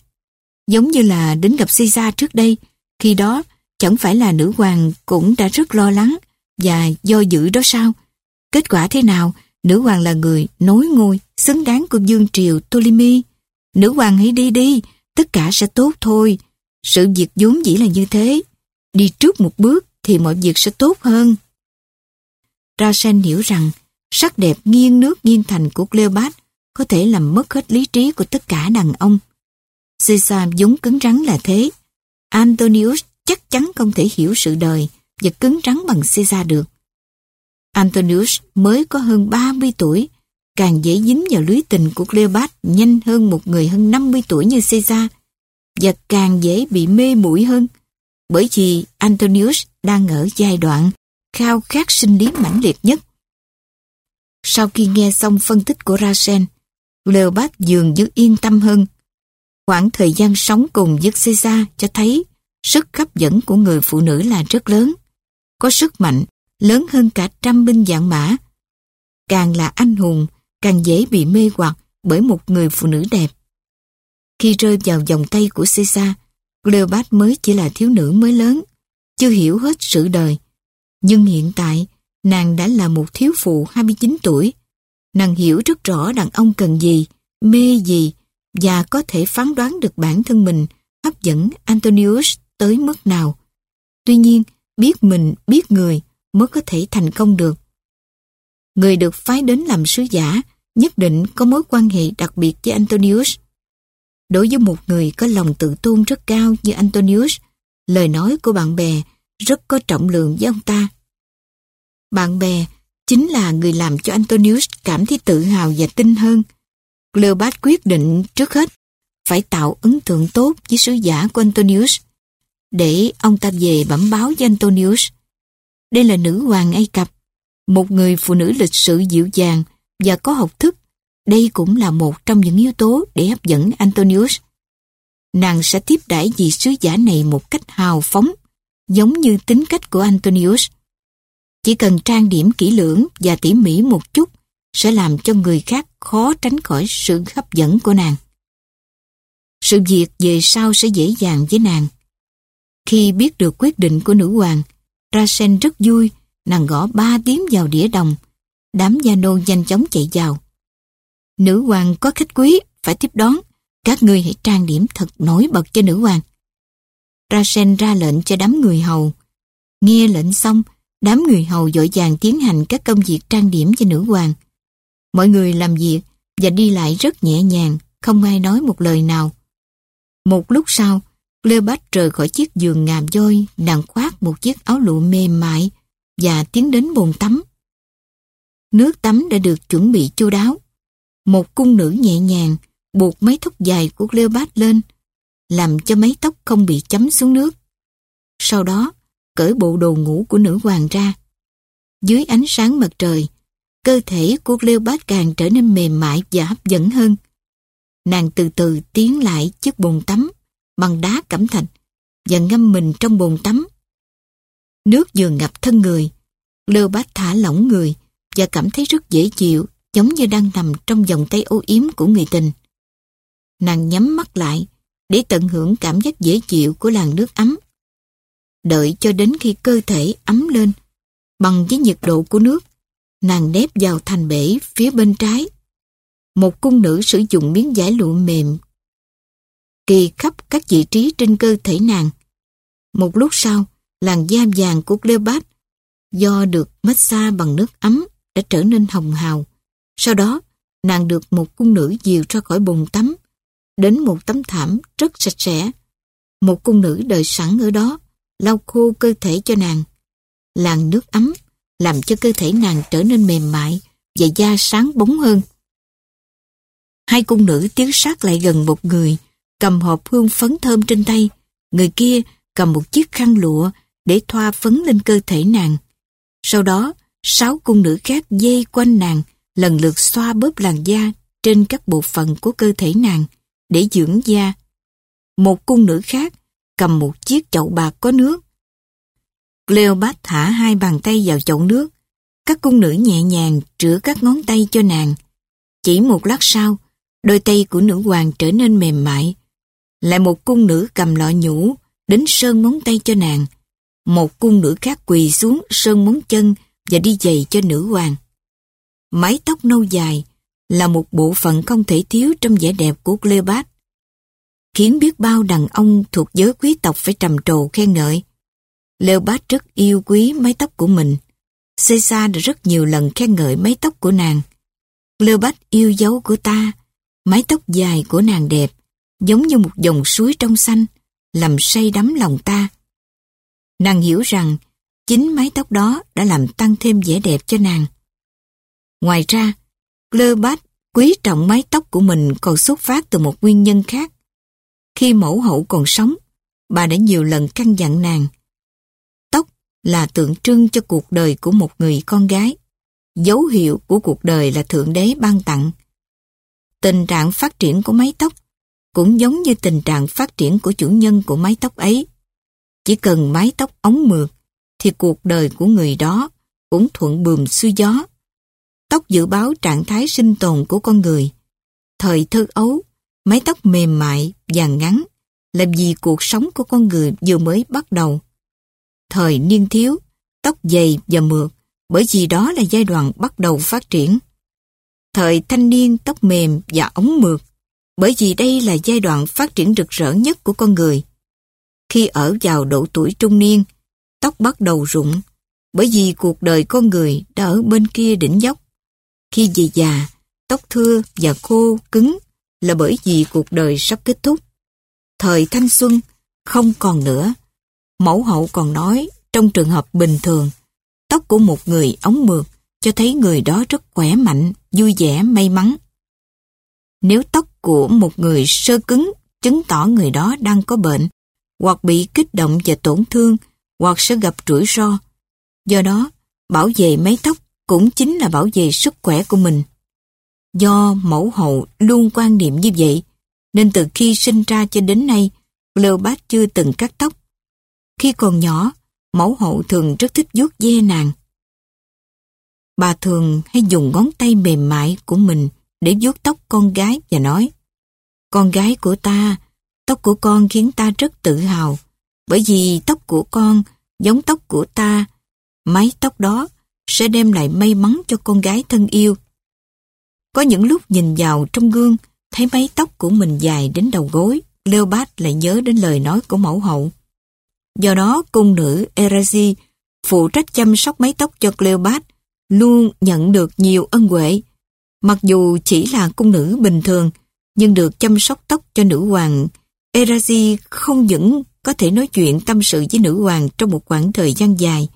Giống như là đến gặp Caesar trước đây, khi đó chẳng phải là nữ hoàng cũng đã rất lo lắng và do dự đó sao? Kết quả thế nào? Nữ hoàng là người nối ngôi, xứng đáng của dương triều Ptolemy. Nữ hoàng hãy đi đi, tất cả sẽ tốt thôi. Sự việc vốn dĩ là như thế. Đi trước một bước thì mọi việc sẽ tốt hơn. Rasen hiểu rằng sắc đẹp nghiêng nước nghiêng thành của Cleopat có thể làm mất hết lý trí của tất cả đàn ông. Caesar vốn cứng rắn là thế. Antonius chắc chắn không thể hiểu sự đời và cứng rắn bằng Caesar được. Antonius mới có hơn 30 tuổi, càng dễ dính vào lưới tình của Cleopat nhanh hơn một người hơn 50 tuổi như Caesar và càng dễ bị mê muội hơn bởi vì Antonius đang ở giai đoạn khao khát sinh lý mãnh liệt nhất. Sau khi nghe xong phân tích của Rasen, Cleopat dường như yên tâm hơn. Khoảng thời gian sống cùng với Caesar cho thấy sức hấp dẫn của người phụ nữ là rất lớn, có sức mạnh, lớn hơn cả trăm binh dạng mã. Càng là anh hùng, càng dễ bị mê hoặc bởi một người phụ nữ đẹp. Khi rơi vào vòng tay của Caesar, Cleopat mới chỉ là thiếu nữ mới lớn, chưa hiểu hết sự đời. Nhưng hiện tại, nàng đã là một thiếu phụ 29 tuổi. Nàng hiểu rất rõ đàn ông cần gì, mê gì, và có thể phán đoán được bản thân mình hấp dẫn Antonius tới mức nào. Tuy nhiên, biết mình, biết người mới có thể thành công được. Người được phái đến làm sứ giả nhất định có mối quan hệ đặc biệt với Antonius. Đối với một người có lòng tự tôn rất cao như Antonius, lời nói của bạn bè rất có trọng lượng với ông ta. Bạn bè chính là người làm cho Antonius cảm thấy tự hào và tin hơn. Cleopat quyết định trước hết phải tạo ấn tượng tốt với sứ giả của Antonius để ông ta về bẩm báo với Antonius. Đây là nữ hoàng Ai Cập, một người phụ nữ lịch sự dịu dàng và có học thức. Đây cũng là một trong những yếu tố để hấp dẫn Antonius. Nàng sẽ tiếp đãi vị sứ giả này một cách hào phóng, giống như tính cách của Antonius. Chỉ cần trang điểm kỹ lưỡng và tỉ mỉ một chút sẽ làm cho người khác khó tránh khỏi sự hấp dẫn của nàng. Sự việc về sau sẽ dễ dàng với nàng. Khi biết được quyết định của nữ hoàng, Rasen rất vui, nàng gõ ba tiếng vào đĩa đồng. Đám gia nô nhanh chóng chạy vào. Nữ hoàng có khách quý, phải tiếp đón. Các ngươi hãy trang điểm thật nổi bật cho nữ hoàng. Rasen ra lệnh cho đám người hầu. Nghe lệnh xong, đám người hầu dội vàng tiến hành các công việc trang điểm cho nữ hoàng. Mọi người làm việc và đi lại rất nhẹ nhàng, không ai nói một lời nào. Một lúc sau, Cleopat rời khỏi chiếc giường ngàm voi, nàng khoác một chiếc áo lụa mềm mại và tiến đến bồn tắm. Nước tắm đã được chuẩn bị chu đáo. Một cung nữ nhẹ nhàng buộc mấy tóc dài của Cleopatra lên, làm cho mấy tóc không bị chấm xuống nước. Sau đó, cởi bộ đồ ngủ của nữ hoàng ra. Dưới ánh sáng mặt trời, cơ thể của Cleopatra càng trở nên mềm mại và hấp dẫn hơn. Nàng từ từ tiến lại chiếc bồn tắm bằng đá cẩm thạch và ngâm mình trong bồn tắm. Nước vừa ngập thân người, Cleopatra thả lỏng người và cảm thấy rất dễ chịu, giống như đang nằm trong vòng tay ô yếm của người tình. Nàng nhắm mắt lại để tận hưởng cảm giác dễ chịu của làn nước ấm. Đợi cho đến khi cơ thể ấm lên, bằng với nhiệt độ của nước, nàng đép vào thành bể phía bên trái. Một cung nữ sử dụng miếng giải lụa mềm kỳ khắp các vị trí trên cơ thể nàng. Một lúc sau, làn da vàng của Cleopat do được massage bằng nước ấm đã trở nên hồng hào. Sau đó, nàng được một cung nữ dìu ra khỏi bồn tắm, đến một tấm thảm rất sạch sẽ. Một cung nữ đợi sẵn ở đó, lau khô cơ thể cho nàng. Làn nước ấm làm cho cơ thể nàng trở nên mềm mại và da sáng bóng hơn. Hai cung nữ tiến sát lại gần một người, cầm hộp hương phấn thơm trên tay. Người kia cầm một chiếc khăn lụa để thoa phấn lên cơ thể nàng. Sau đó, sáu cung nữ khác dây quanh nàng, lần lượt xoa bóp làn da trên các bộ phận của cơ thể nàng để dưỡng da. Một cung nữ khác cầm một chiếc chậu bạc có nước. Cleopat thả hai bàn tay vào chậu nước. Các cung nữ nhẹ nhàng rửa các ngón tay cho nàng. Chỉ một lát sau, đôi tay của nữ hoàng trở nên mềm mại. Lại một cung nữ cầm lọ nhũ đến sơn móng tay cho nàng. Một cung nữ khác quỳ xuống sơn móng chân và đi giày cho nữ hoàng. Mái tóc nâu dài là một bộ phận không thể thiếu trong vẻ đẹp của Cleopat khiến biết bao đàn ông thuộc giới quý tộc phải trầm trồ khen ngợi. Cleopat rất yêu quý mái tóc của mình. Caesar đã rất nhiều lần khen ngợi mái tóc của nàng. Cleopat yêu dấu của ta, mái tóc dài của nàng đẹp, giống như một dòng suối trong xanh, làm say đắm lòng ta. Nàng hiểu rằng chính mái tóc đó đã làm tăng thêm vẻ đẹp cho nàng. Ngoài ra, Cleopat quý trọng mái tóc của mình còn xuất phát từ một nguyên nhân khác. Khi mẫu hậu còn sống, bà đã nhiều lần căn dặn nàng. Tóc là tượng trưng cho cuộc đời của một người con gái. Dấu hiệu của cuộc đời là Thượng Đế ban tặng. Tình trạng phát triển của mái tóc cũng giống như tình trạng phát triển của chủ nhân của mái tóc ấy. Chỉ cần mái tóc ống mượt, thì cuộc đời của người đó cũng thuận bùm xuôi gió. Tóc dự báo trạng thái sinh tồn của con người. Thời thơ ấu, mái tóc mềm mại, và ngắn, làm gì cuộc sống của con người vừa mới bắt đầu. Thời niên thiếu, tóc dày và mượt, bởi vì đó là giai đoạn bắt đầu phát triển. Thời thanh niên tóc mềm và ống mượt, bởi vì đây là giai đoạn phát triển rực rỡ nhất của con người. Khi ở vào độ tuổi trung niên, tóc bắt đầu rụng, bởi vì cuộc đời con người đã ở bên kia đỉnh dốc. Khi về già, tóc thưa và khô, cứng là bởi vì cuộc đời sắp kết thúc. Thời thanh xuân không còn nữa. Mẫu hậu còn nói trong trường hợp bình thường, tóc của một người ống mượt cho thấy người đó rất khỏe mạnh, vui vẻ, may mắn. Nếu tóc của một người sơ cứng chứng tỏ người đó đang có bệnh, hoặc bị kích động và tổn thương, hoặc sẽ gặp rủi ro. Do đó, bảo vệ mái tóc cũng chính là bảo vệ sức khỏe của mình. Do mẫu hậu luôn quan niệm như vậy, nên từ khi sinh ra cho đến nay, Cleopat chưa từng cắt tóc. Khi còn nhỏ, mẫu hậu thường rất thích vuốt ve nàng. Bà thường hay dùng ngón tay mềm mại của mình để vuốt tóc con gái và nói Con gái của ta, tóc của con khiến ta rất tự hào bởi vì tóc của con giống tóc của ta. Mái tóc đó sẽ đem lại may mắn cho con gái thân yêu. Có những lúc nhìn vào trong gương, thấy mái tóc của mình dài đến đầu gối, Leopard lại nhớ đến lời nói của mẫu hậu. Do đó, cung nữ Erazi phụ trách chăm sóc mái tóc cho Cleopat luôn nhận được nhiều ân huệ. Mặc dù chỉ là cung nữ bình thường, nhưng được chăm sóc tóc cho nữ hoàng, Erazi không những có thể nói chuyện tâm sự với nữ hoàng trong một khoảng thời gian dài,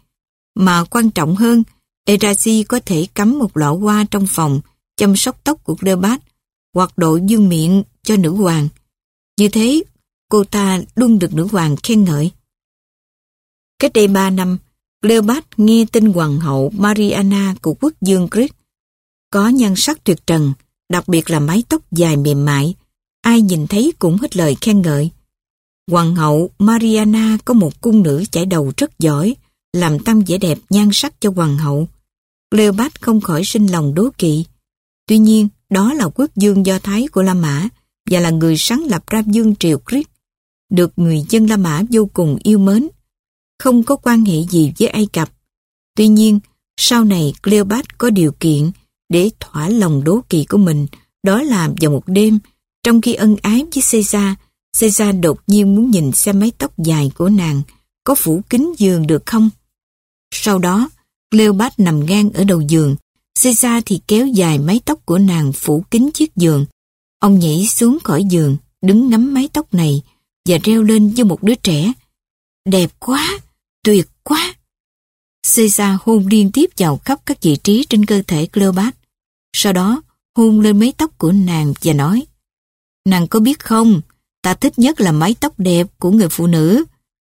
mà quan trọng hơn, Erazi có thể cắm một lọ hoa trong phòng chăm sóc tóc của Cleopat hoặc độ dương miệng cho nữ hoàng. Như thế, cô ta luôn được nữ hoàng khen ngợi. Cách đây ba năm, Cleopat nghe tin hoàng hậu Mariana của quốc dương Greek có nhan sắc tuyệt trần, đặc biệt là mái tóc dài mềm mại. Ai nhìn thấy cũng hết lời khen ngợi. Hoàng hậu Mariana có một cung nữ chải đầu rất giỏi, làm tăng vẻ đẹp nhan sắc cho hoàng hậu. Cleopat không khỏi sinh lòng đố kỵ. Tuy nhiên, đó là quốc dương Do Thái của La Mã và là người sáng lập ra dương triều Crete, được người dân La Mã vô cùng yêu mến không có quan hệ gì với Ai Cập. Tuy nhiên, sau này Cleopat có điều kiện để thỏa lòng đố kỵ của mình, đó là vào một đêm, trong khi ân ái với Caesar, Caesar đột nhiên muốn nhìn xem mái tóc dài của nàng có phủ kính giường được không. Sau đó, Cleopat nằm ngang ở đầu giường, Caesar thì kéo dài mái tóc của nàng phủ kín chiếc giường. Ông nhảy xuống khỏi giường, đứng ngắm mái tóc này và reo lên như một đứa trẻ. Đẹp quá! Tuyệt quá! Caesar hôn liên tiếp vào khắp các vị trí trên cơ thể Cleopat. Sau đó, hôn lên mái tóc của nàng và nói Nàng có biết không, ta thích nhất là mái tóc đẹp của người phụ nữ.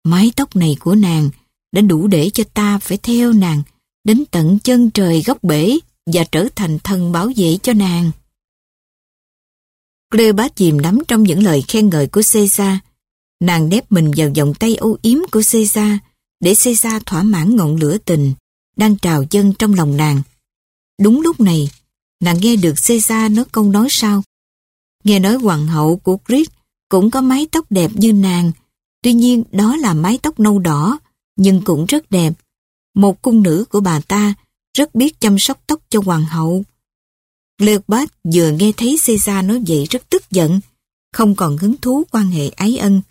Mái tóc này của nàng đã đủ để cho ta phải theo nàng đến tận chân trời góc bể và trở thành thần bảo vệ cho nàng. Cleopat chìm đắm trong những lời khen ngợi của Caesar. Nàng đép mình vào vòng tay âu yếm của Caesar để Caesar thỏa mãn ngọn lửa tình đang trào dâng trong lòng nàng. Đúng lúc này, nàng nghe được Caesar nói câu nói sau. Nghe nói hoàng hậu của Greek cũng có mái tóc đẹp như nàng, tuy nhiên đó là mái tóc nâu đỏ, nhưng cũng rất đẹp. Một cung nữ của bà ta rất biết chăm sóc tóc cho hoàng hậu. Leopold vừa nghe thấy Caesar nói vậy rất tức giận, không còn hứng thú quan hệ ái ân.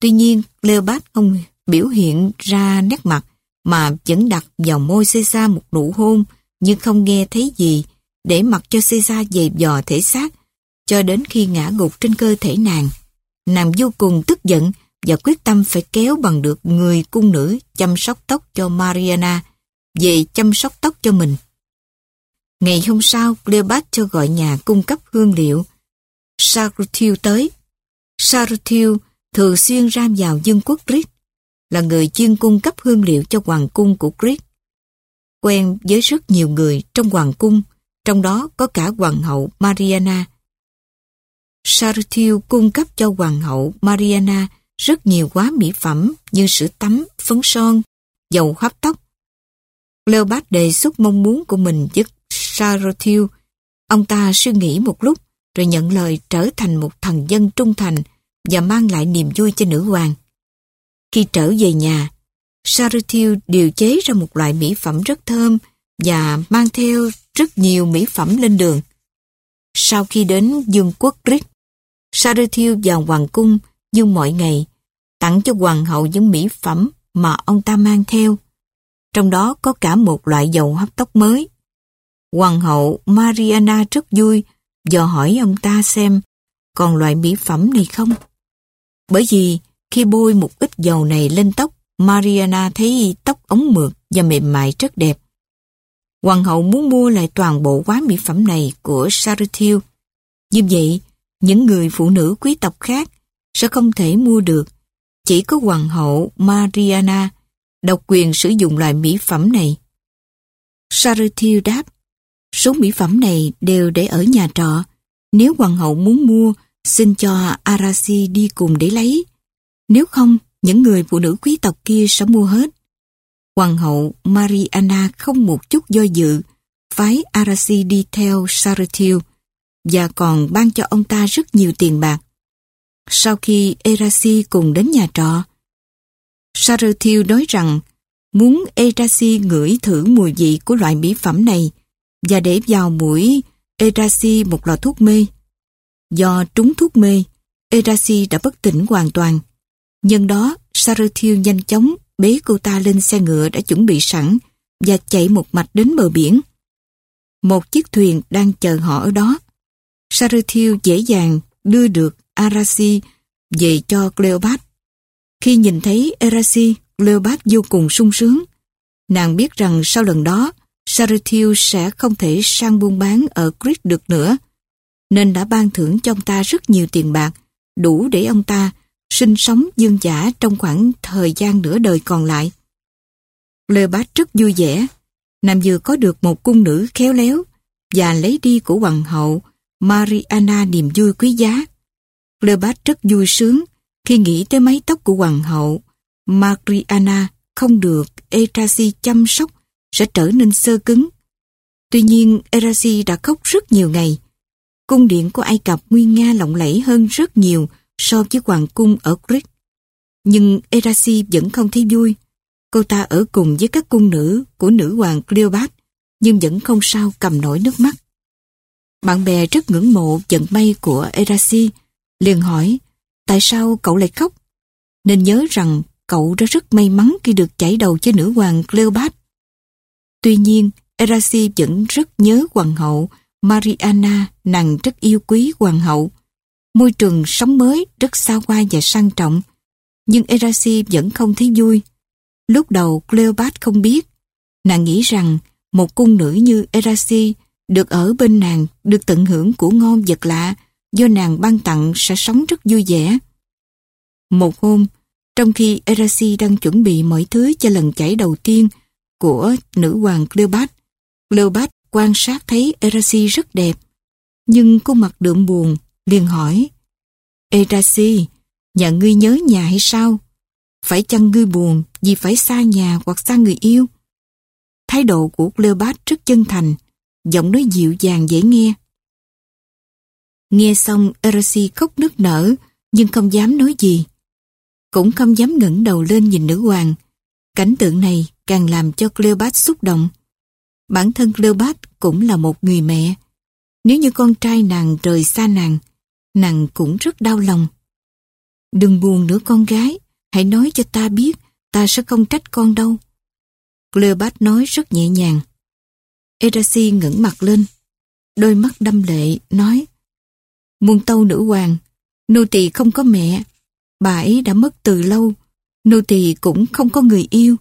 Tuy nhiên, Leopold không biểu hiện ra nét mặt mà vẫn đặt vào môi Caesar một nụ hôn nhưng không nghe thấy gì để mặc cho Caesar dày dò thể xác cho đến khi ngã gục trên cơ thể nàng. Nàng vô cùng tức giận và quyết tâm phải kéo bằng được người cung nữ chăm sóc tóc cho Mariana về chăm sóc tóc cho mình. Ngày hôm sau, Cleopatra cho gọi nhà cung cấp hương liệu. Saruthiu tới. Saruthiu thường xuyên ram vào dân quốc Greek là người chuyên cung cấp hương liệu cho hoàng cung của Greek. Quen với rất nhiều người trong hoàng cung, trong đó có cả hoàng hậu Mariana. Sartil cung cấp cho hoàng hậu Mariana rất nhiều quá mỹ phẩm như sữa tắm, phấn son, dầu hấp tóc. Cleopat đề xuất mong muốn của mình với Sartil. Ông ta suy nghĩ một lúc rồi nhận lời trở thành một thần dân trung thành và mang lại niềm vui cho nữ hoàng. Khi trở về nhà, Saruthiu điều chế ra một loại mỹ phẩm rất thơm và mang theo rất nhiều mỹ phẩm lên đường. Sau khi đến dương quốc Greek, Saruthiu vào hoàng cung như mọi ngày, tặng cho hoàng hậu những mỹ phẩm mà ông ta mang theo. Trong đó có cả một loại dầu hấp tóc mới. Hoàng hậu Mariana rất vui dò hỏi ông ta xem còn loại mỹ phẩm này không. Bởi vì khi bôi một ít dầu này lên tóc, Mariana thấy tóc ống mượt và mềm mại rất đẹp. Hoàng hậu muốn mua lại toàn bộ quá mỹ phẩm này của Saruthiu. Như vậy, những người phụ nữ quý tộc khác sẽ không thể mua được. Chỉ có hoàng hậu Mariana độc quyền sử dụng loại mỹ phẩm này. Sarathiel đáp, số mỹ phẩm này đều để ở nhà trọ. Nếu hoàng hậu muốn mua, xin cho Arasi đi cùng để lấy. Nếu không, những người phụ nữ quý tộc kia sẽ mua hết. Hoàng hậu Mariana không một chút do dự, phái Arasi đi theo Sarathiel và còn ban cho ông ta rất nhiều tiền bạc. Sau khi Erasi cùng đến nhà trọ, Sarathiel nói rằng muốn Erasi ngửi thử mùi vị của loại mỹ phẩm này và để vào mũi Erasi một lọ thuốc mê. Do trúng thuốc mê, Erasi đã bất tỉnh hoàn toàn. Nhân đó, Sarathiel nhanh chóng bế cô ta lên xe ngựa đã chuẩn bị sẵn và chạy một mạch đến bờ biển. Một chiếc thuyền đang chờ họ ở đó. Sarathiel dễ dàng đưa được Arasi về cho Cleopat. Khi nhìn thấy Erasi, Cleopat vô cùng sung sướng. Nàng biết rằng sau lần đó, Sarathiel sẽ không thể sang buôn bán ở Crete được nữa, nên đã ban thưởng cho ông ta rất nhiều tiền bạc, đủ để ông ta sinh sống dương giả trong khoảng thời gian nửa đời còn lại. Cleopat rất vui vẻ, nàng vừa có được một cung nữ khéo léo và lấy đi của hoàng hậu Mariana niềm vui quý giá. Cleopat rất vui sướng khi nghĩ tới mái tóc của hoàng hậu Mariana không được Erasi chăm sóc sẽ trở nên sơ cứng. Tuy nhiên, Erasi đã khóc rất nhiều ngày. Cung điện của Ai Cập nguyên nga lộng lẫy hơn rất nhiều so với hoàng cung ở Greek. Nhưng Erasi vẫn không thấy vui. Cô ta ở cùng với các cung nữ của nữ hoàng Cleopat nhưng vẫn không sao cầm nổi nước mắt. Bạn bè rất ngưỡng mộ vận may của Erasi, liền hỏi tại sao cậu lại khóc? Nên nhớ rằng cậu đã rất may mắn khi được chảy đầu cho nữ hoàng Cleopat. Tuy nhiên, Erasi vẫn rất nhớ hoàng hậu Mariana, nàng rất yêu quý hoàng hậu. Môi trường sống mới rất xa hoa và sang trọng, nhưng Erasi vẫn không thấy vui. Lúc đầu Cleopat không biết, nàng nghĩ rằng một cung nữ như Erasi được ở bên nàng, được tận hưởng của ngon vật lạ, do nàng ban tặng sẽ sống rất vui vẻ. Một hôm, trong khi Erasi đang chuẩn bị mọi thứ cho lần chảy đầu tiên của nữ hoàng Cleopat, Cleopat quan sát thấy Erasi rất đẹp, nhưng cô mặt đượm buồn, liền hỏi, Erasi, nhà ngươi nhớ nhà hay sao? Phải chăng ngươi buồn vì phải xa nhà hoặc xa người yêu? Thái độ của Cleopat rất chân thành, giọng nói dịu dàng dễ nghe. Nghe xong Erasi khóc nước nở, nhưng không dám nói gì. Cũng không dám ngẩng đầu lên nhìn nữ hoàng. Cảnh tượng này càng làm cho Cleopat xúc động. Bản thân Cleopat cũng là một người mẹ. Nếu như con trai nàng rời xa nàng, nàng cũng rất đau lòng. Đừng buồn nữa con gái, hãy nói cho ta biết, ta sẽ không trách con đâu. Cleopat nói rất nhẹ nhàng. Erasi ngẩng mặt lên, đôi mắt đâm lệ, nói Muôn tâu nữ hoàng, nô tỳ không có mẹ, bà ấy đã mất từ lâu, nô tỳ cũng không có người yêu.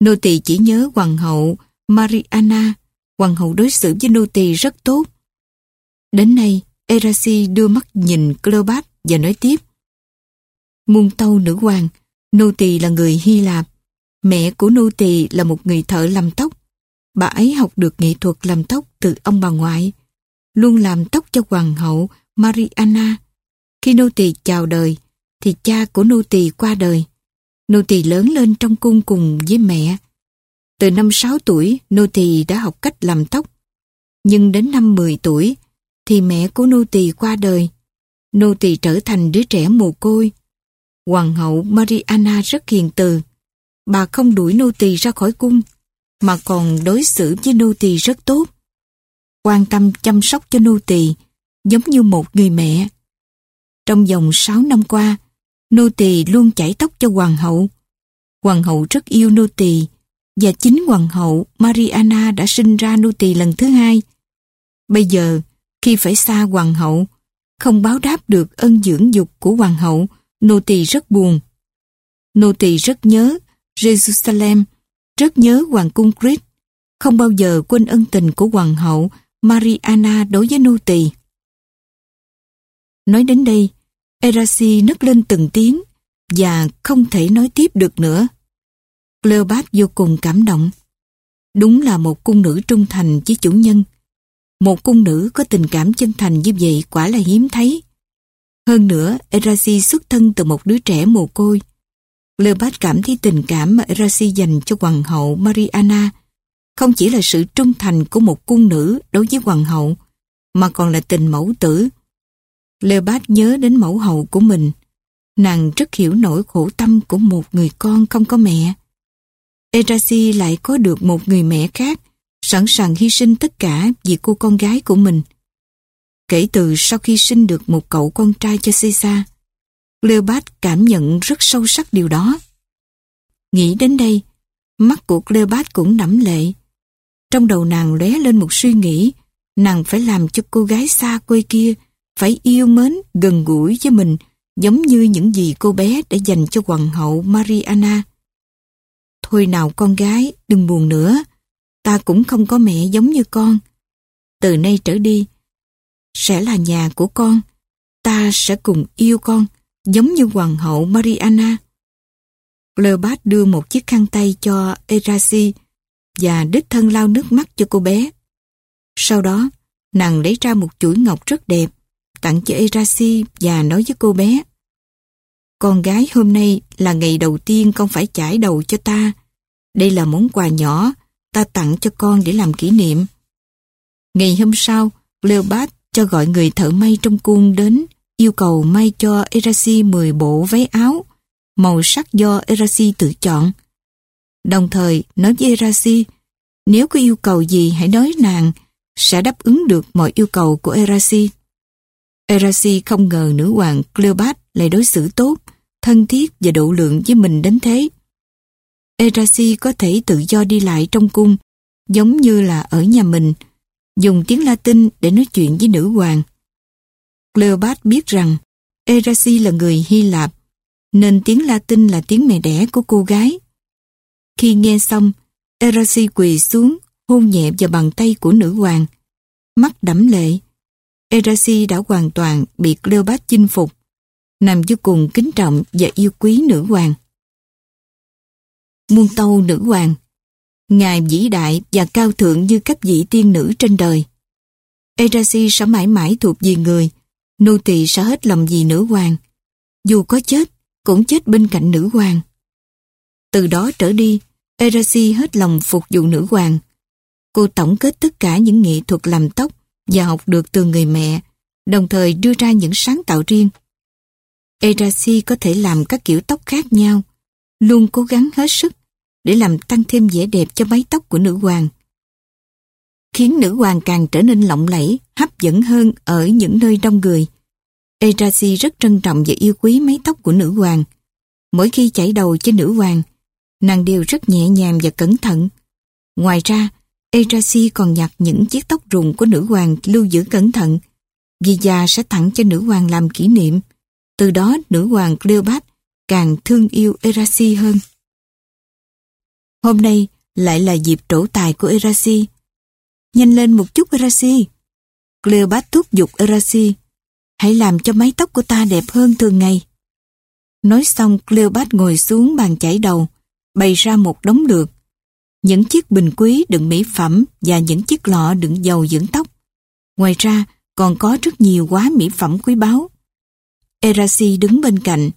Nô tỳ chỉ nhớ hoàng hậu Mariana, hoàng hậu đối xử với nô tỳ rất tốt. Đến nay, Erasi đưa mắt nhìn Cleopat và nói tiếp. Muôn tâu nữ hoàng, nô tỳ là người Hy Lạp, mẹ của nô tỳ là một người thợ làm tóc. Bà ấy học được nghệ thuật làm tóc từ ông bà ngoại, luôn làm tóc cho hoàng hậu Mariana. Khi nô tỳ chào đời, thì cha của nô tỳ qua đời. Nô tỳ lớn lên trong cung cùng với mẹ. Từ năm 6 tuổi, nô tỳ đã học cách làm tóc. Nhưng đến năm 10 tuổi, thì mẹ của nô tỳ qua đời. Nô tỳ trở thành đứa trẻ mồ côi. Hoàng hậu Mariana rất hiền từ. Bà không đuổi nô tỳ ra khỏi cung, mà còn đối xử với nô tỳ rất tốt. Quan tâm chăm sóc cho nô tỳ giống như một người mẹ. Trong vòng 6 năm qua, nô tỳ luôn chải tóc cho hoàng hậu. Hoàng hậu rất yêu nô tỳ và chính hoàng hậu Mariana đã sinh ra nô tỳ lần thứ hai. Bây giờ, khi phải xa hoàng hậu, không báo đáp được ân dưỡng dục của hoàng hậu, nô tỳ rất buồn. Nô tỳ rất nhớ Jerusalem, rất nhớ hoàng cung Crete, không bao giờ quên ân tình của hoàng hậu Mariana đối với nô tỳ. Nói đến đây, Erasi nấc lên từng tiếng và không thể nói tiếp được nữa. Cleopat vô cùng cảm động. Đúng là một cung nữ trung thành với chủ nhân. Một cung nữ có tình cảm chân thành như vậy quả là hiếm thấy. Hơn nữa, Erasi xuất thân từ một đứa trẻ mồ côi. Cleopat cảm thấy tình cảm mà Erasi dành cho hoàng hậu Mariana không chỉ là sự trung thành của một cung nữ đối với hoàng hậu, mà còn là tình mẫu tử. Leopold nhớ đến mẫu hậu của mình. Nàng rất hiểu nỗi khổ tâm của một người con không có mẹ. Erasi lại có được một người mẹ khác, sẵn sàng hy sinh tất cả vì cô con gái của mình. Kể từ sau khi sinh được một cậu con trai cho Caesar, Cleopat cảm nhận rất sâu sắc điều đó. Nghĩ đến đây, mắt của Cleopat cũng nẫm lệ. Trong đầu nàng lóe lên một suy nghĩ, nàng phải làm cho cô gái xa quê kia phải yêu mến, gần gũi với mình giống như những gì cô bé đã dành cho hoàng hậu Mariana. Thôi nào con gái, đừng buồn nữa, ta cũng không có mẹ giống như con. Từ nay trở đi, sẽ là nhà của con, ta sẽ cùng yêu con, giống như hoàng hậu Mariana. Cleopat đưa một chiếc khăn tay cho Erasi và đích thân lau nước mắt cho cô bé. Sau đó, nàng lấy ra một chuỗi ngọc rất đẹp, tặng cho Erasi và nói với cô bé. Con gái hôm nay là ngày đầu tiên con phải chải đầu cho ta. Đây là món quà nhỏ ta tặng cho con để làm kỷ niệm. Ngày hôm sau, Leopold cho gọi người thợ may trong cung đến yêu cầu may cho Erasi 10 bộ váy áo màu sắc do Erasi tự chọn. Đồng thời nói với Erasi nếu có yêu cầu gì hãy nói nàng sẽ đáp ứng được mọi yêu cầu của Erasi. Erasi không ngờ nữ hoàng Cleopat lại đối xử tốt, thân thiết và độ lượng với mình đến thế. Erasi có thể tự do đi lại trong cung, giống như là ở nhà mình, dùng tiếng Latin để nói chuyện với nữ hoàng. Cleopat biết rằng Erasi là người Hy Lạp, nên tiếng Latin là tiếng mẹ đẻ của cô gái. Khi nghe xong, Erasi quỳ xuống, hôn nhẹ vào bàn tay của nữ hoàng. Mắt đẫm lệ. Erasi đã hoàn toàn bị Cleopat chinh phục, nằm vô cùng kính trọng và yêu quý nữ hoàng. Muôn tâu nữ hoàng Ngài vĩ đại và cao thượng như cấp vị tiên nữ trên đời. Erasi sẽ mãi mãi thuộc về người, nô tỳ sẽ hết lòng vì nữ hoàng. Dù có chết, cũng chết bên cạnh nữ hoàng. Từ đó trở đi, Erasi hết lòng phục vụ nữ hoàng. Cô tổng kết tất cả những nghệ thuật làm tóc và học được từ người mẹ, đồng thời đưa ra những sáng tạo riêng. Erasi có thể làm các kiểu tóc khác nhau, luôn cố gắng hết sức để làm tăng thêm vẻ đẹp cho mái tóc của nữ hoàng. Khiến nữ hoàng càng trở nên lộng lẫy, hấp dẫn hơn ở những nơi đông người. Erasi rất trân trọng và yêu quý mái tóc của nữ hoàng. Mỗi khi chảy đầu cho nữ hoàng, nàng đều rất nhẹ nhàng và cẩn thận. Ngoài ra, Erasi còn nhặt những chiếc tóc rụng của nữ hoàng lưu giữ cẩn thận. Vì già sẽ tặng cho nữ hoàng làm kỷ niệm. Từ đó nữ hoàng Cleopat càng thương yêu Erasi hơn. Hôm nay lại là dịp trổ tài của Erasi. Nhanh lên một chút Erasi. Cleopat thúc giục Erasi. Hãy làm cho mái tóc của ta đẹp hơn thường ngày. Nói xong Cleopat ngồi xuống bàn chải đầu, bày ra một đống lược. Những chiếc bình quý đựng mỹ phẩm và những chiếc lọ đựng dầu dưỡng tóc. Ngoài ra, còn có rất nhiều quá mỹ phẩm quý báu. Erasi đứng bên cạnh,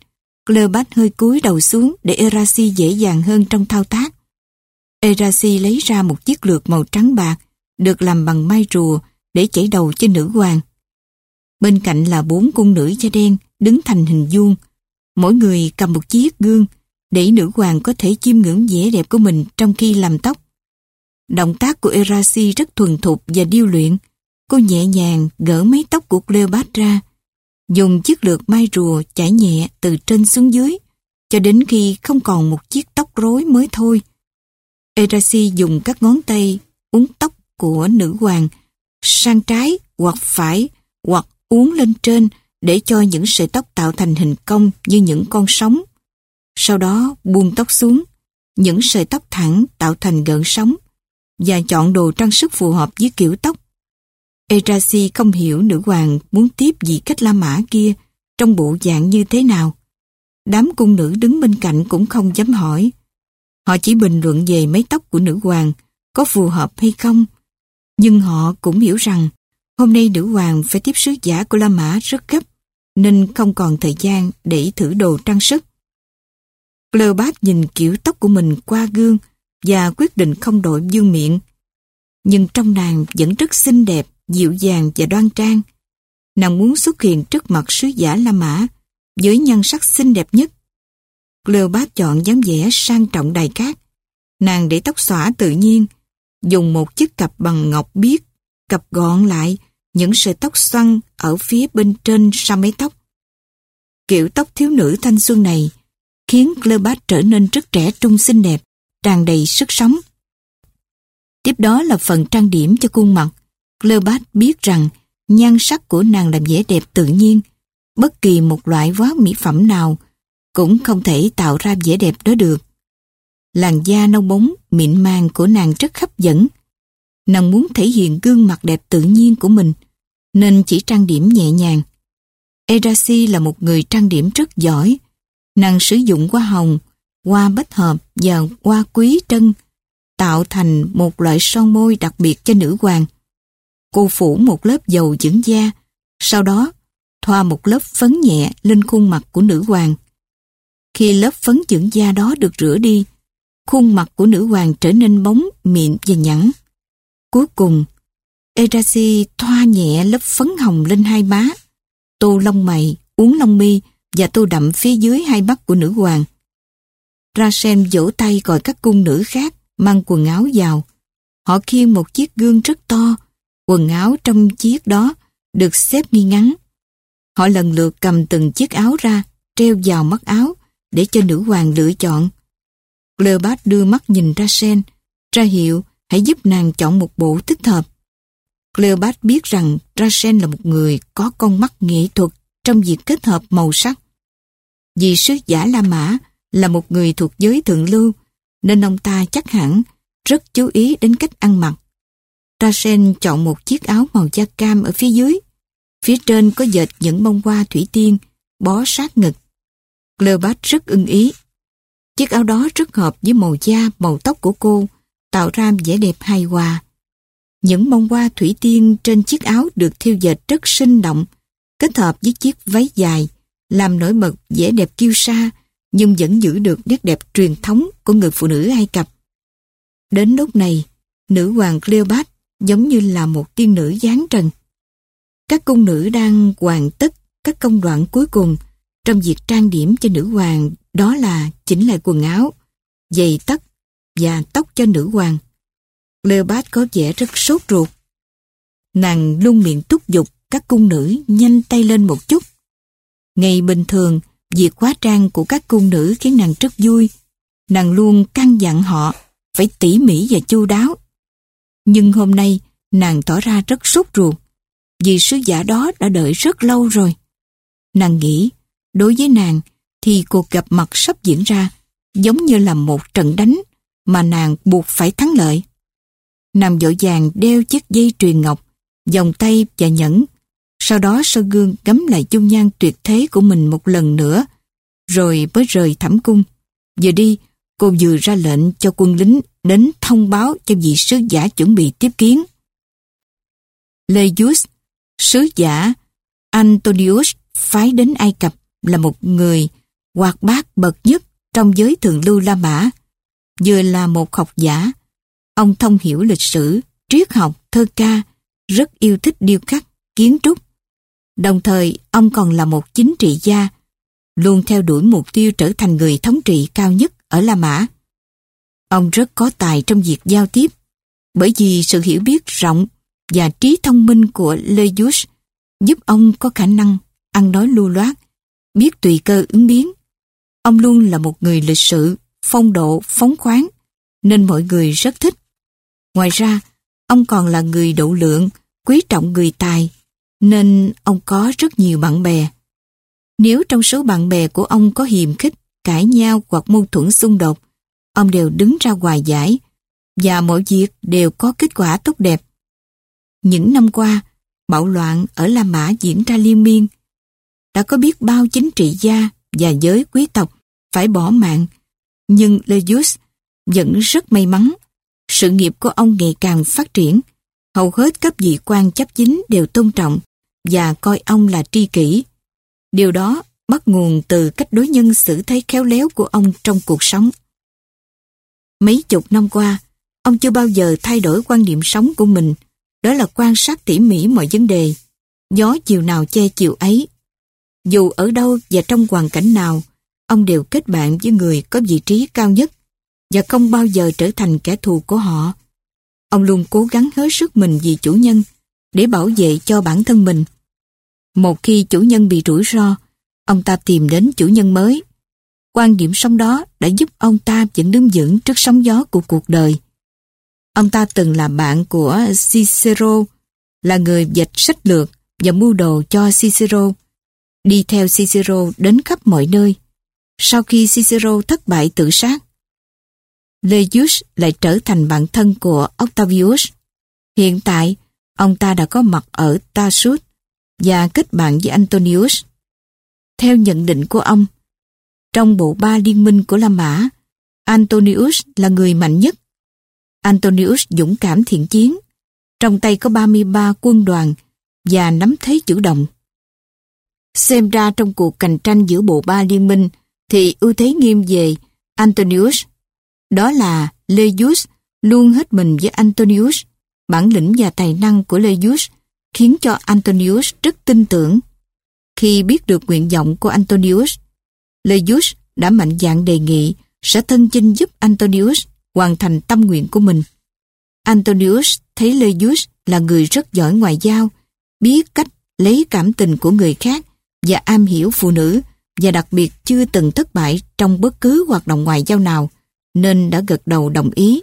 Cleopat hơi cúi đầu xuống để Erasi dễ dàng hơn trong thao tác. Erasi lấy ra một chiếc lược màu trắng bạc, được làm bằng mai rùa để chảy đầu cho nữ hoàng. Bên cạnh là bốn cung nữ da đen đứng thành hình vuông, mỗi người cầm một chiếc gương để nữ hoàng có thể chiêm ngưỡng vẻ đẹp của mình trong khi làm tóc. Động tác của Erasi rất thuần thục và điêu luyện. Cô nhẹ nhàng gỡ mấy tóc của Cleopatra, dùng chiếc lược mai rùa chải nhẹ từ trên xuống dưới, cho đến khi không còn một chiếc tóc rối mới thôi. Erasi dùng các ngón tay uốn tóc của nữ hoàng sang trái hoặc phải hoặc uốn lên trên để cho những sợi tóc tạo thành hình cong như những con sóng. Sau đó buông tóc xuống, những sợi tóc thẳng tạo thành gợn sóng và chọn đồ trang sức phù hợp với kiểu tóc. Erasi không hiểu nữ hoàng muốn tiếp vị cách La Mã kia trong bộ dạng như thế nào. Đám cung nữ đứng bên cạnh cũng không dám hỏi. Họ chỉ bình luận về mái tóc của nữ hoàng có phù hợp hay không. Nhưng họ cũng hiểu rằng hôm nay nữ hoàng phải tiếp sứ giả của La Mã rất gấp nên không còn thời gian để thử đồ trang sức. Cleopat nhìn kiểu tóc của mình qua gương và quyết định không đổi dương miệng. Nhưng trong nàng vẫn rất xinh đẹp, dịu dàng và đoan trang. Nàng muốn xuất hiện trước mặt sứ giả La Mã với nhan sắc xinh đẹp nhất. Cleopat chọn dáng vẻ sang trọng đài cát. Nàng để tóc xõa tự nhiên, dùng một chiếc cặp bằng ngọc biếc, cặp gọn lại những sợi tóc xoăn ở phía bên trên sau mái tóc. Kiểu tóc thiếu nữ thanh xuân này khiến Cleopat trở nên rất trẻ trung xinh đẹp, tràn đầy sức sống. Tiếp đó là phần trang điểm cho khuôn mặt. Cleopat biết rằng nhan sắc của nàng làm vẻ đẹp tự nhiên. Bất kỳ một loại hóa mỹ phẩm nào cũng không thể tạo ra vẻ đẹp đó được. Làn da nâu bóng, mịn màng của nàng rất hấp dẫn. Nàng muốn thể hiện gương mặt đẹp tự nhiên của mình, nên chỉ trang điểm nhẹ nhàng. Erasi là một người trang điểm rất giỏi. Nàng sử dụng hoa hồng, hoa bách hợp và hoa quý trân tạo thành một loại son môi đặc biệt cho nữ hoàng. Cô phủ một lớp dầu dưỡng da, sau đó thoa một lớp phấn nhẹ lên khuôn mặt của nữ hoàng. Khi lớp phấn dưỡng da đó được rửa đi, khuôn mặt của nữ hoàng trở nên bóng, mịn và nhẵn. Cuối cùng, Erasi thoa nhẹ lớp phấn hồng lên hai má, tô lông mày, uốn lông mi và tô đậm phía dưới hai mắt của nữ hoàng. Rasen vỗ tay gọi các cung nữ khác mang quần áo vào. Họ khiêng một chiếc gương rất to, quần áo trong chiếc đó được xếp nghi ngắn. Họ lần lượt cầm từng chiếc áo ra, treo vào mắt áo để cho nữ hoàng lựa chọn. Cleopat đưa mắt nhìn ra sen, ra hiệu hãy giúp nàng chọn một bộ thích hợp. Cleopat biết rằng Rasen là một người có con mắt nghệ thuật trong việc kết hợp màu sắc. Vì sứ giả La Mã là một người thuộc giới thượng lưu, nên ông ta chắc hẳn rất chú ý đến cách ăn mặc. Rasen chọn một chiếc áo màu da cam ở phía dưới. Phía trên có dệt những bông hoa thủy tiên, bó sát ngực. Cleopat rất ưng ý. Chiếc áo đó rất hợp với màu da, màu tóc của cô, tạo ra vẻ đẹp hài hòa. Những bông hoa thủy tiên trên chiếc áo được thiêu dệt rất sinh động, kết hợp với chiếc váy dài, làm nổi bật vẻ đẹp kiêu sa, nhưng vẫn giữ được nét đẹp truyền thống của người phụ nữ Ai Cập. Đến lúc này, nữ hoàng Cleopat giống như là một tiên nữ giáng trần. Các cung nữ đang hoàn tất các công đoạn cuối cùng trong việc trang điểm cho nữ hoàng đó là chỉnh lại quần áo, giày tất và tóc cho nữ hoàng. Cleopat có vẻ rất sốt ruột. Nàng luôn miệng thúc giục các cung nữ nhanh tay lên một chút. Ngày bình thường, việc hóa trang của các cung nữ khiến nàng rất vui. Nàng luôn căn dặn họ phải tỉ mỉ và chu đáo. Nhưng hôm nay, nàng tỏ ra rất sốt ruột vì sứ giả đó đã đợi rất lâu rồi. Nàng nghĩ, đối với nàng thì cuộc gặp mặt sắp diễn ra giống như là một trận đánh mà nàng buộc phải thắng lợi. Nàng dội vàng đeo chiếc dây truyền ngọc, vòng tay và nhẫn. Sau đó soi gương gắm lại dung nhan tuyệt thế của mình một lần nữa, rồi mới rời thẩm cung. Vừa đi, cô vừa ra lệnh cho quân lính đến thông báo cho vị sứ giả chuẩn bị tiếp kiến. Leius, sứ giả Antonius phái đến Ai Cập là một người hoạt bát bậc nhất trong giới thượng lưu La Mã. Vừa là một học giả, ông thông hiểu lịch sử, triết học, thơ ca, rất yêu thích điêu khắc, kiến trúc. Đồng thời, ông còn là một chính trị gia, luôn theo đuổi mục tiêu trở thành người thống trị cao nhất ở La Mã. Ông rất có tài trong việc giao tiếp, bởi vì sự hiểu biết rộng và trí thông minh của Leius giúp ông có khả năng ăn nói lưu loát, biết tùy cơ ứng biến. Ông luôn là một người lịch sự, phong độ, phóng khoáng, nên mọi người rất thích. Ngoài ra, ông còn là người độ lượng, quý trọng người tài, nên ông có rất nhiều bạn bè. Nếu trong số bạn bè của ông có hiềm khích, cãi nhau hoặc mâu thuẫn xung đột, ông đều đứng ra hòa giải và mọi việc đều có kết quả tốt đẹp. Những năm qua, bạo loạn ở La Mã diễn ra liên miên. Đã có biết bao chính trị gia và giới quý tộc phải bỏ mạng, nhưng Leius vẫn rất may mắn. Sự nghiệp của ông ngày càng phát triển, hầu hết các vị quan chấp chính đều tôn trọng và coi ông là tri kỷ. Điều đó bắt nguồn từ cách đối nhân xử thế khéo léo của ông trong cuộc sống. Mấy chục năm qua, ông chưa bao giờ thay đổi quan điểm sống của mình, đó là quan sát tỉ mỉ mọi vấn đề. Gió chiều nào che chiều ấy. Dù ở đâu và trong hoàn cảnh nào, ông đều kết bạn với người có vị trí cao nhất và không bao giờ trở thành kẻ thù của họ. Ông luôn cố gắng hết sức mình vì chủ nhân để bảo vệ cho bản thân mình. Một khi chủ nhân bị rủi ro, ông ta tìm đến chủ nhân mới. Quan điểm sống đó đã giúp ông ta vẫn đứng vững trước sóng gió của cuộc đời. Ông ta từng là bạn của Cicero, là người dịch sách lược và mưu đồ cho Cicero, đi theo Cicero đến khắp mọi nơi. Sau khi Cicero thất bại tự sát, Leius lại trở thành bạn thân của Octavius. Hiện tại, ông ta đã có mặt ở Tarsus và kết bạn với Antonius. Theo nhận định của ông, trong bộ ba liên minh của La Mã, Antonius là người mạnh nhất. Antonius dũng cảm thiện chiến, trong tay có 33 quân đoàn và nắm thế chủ động. Xem ra trong cuộc cạnh tranh giữa bộ ba liên minh thì ưu thế nghiêm về Antonius. Đó là Leius luôn hết mình với Antonius. Bản lĩnh và tài năng của Leius khiến cho Antonius rất tin tưởng. Khi biết được nguyện vọng của Antonius, Leius đã mạnh dạn đề nghị sẽ thân chinh giúp Antonius hoàn thành tâm nguyện của mình. Antonius thấy Leius là người rất giỏi ngoại giao, biết cách lấy cảm tình của người khác và am hiểu phụ nữ và đặc biệt chưa từng thất bại trong bất cứ hoạt động ngoại giao nào, nên đã gật đầu đồng ý.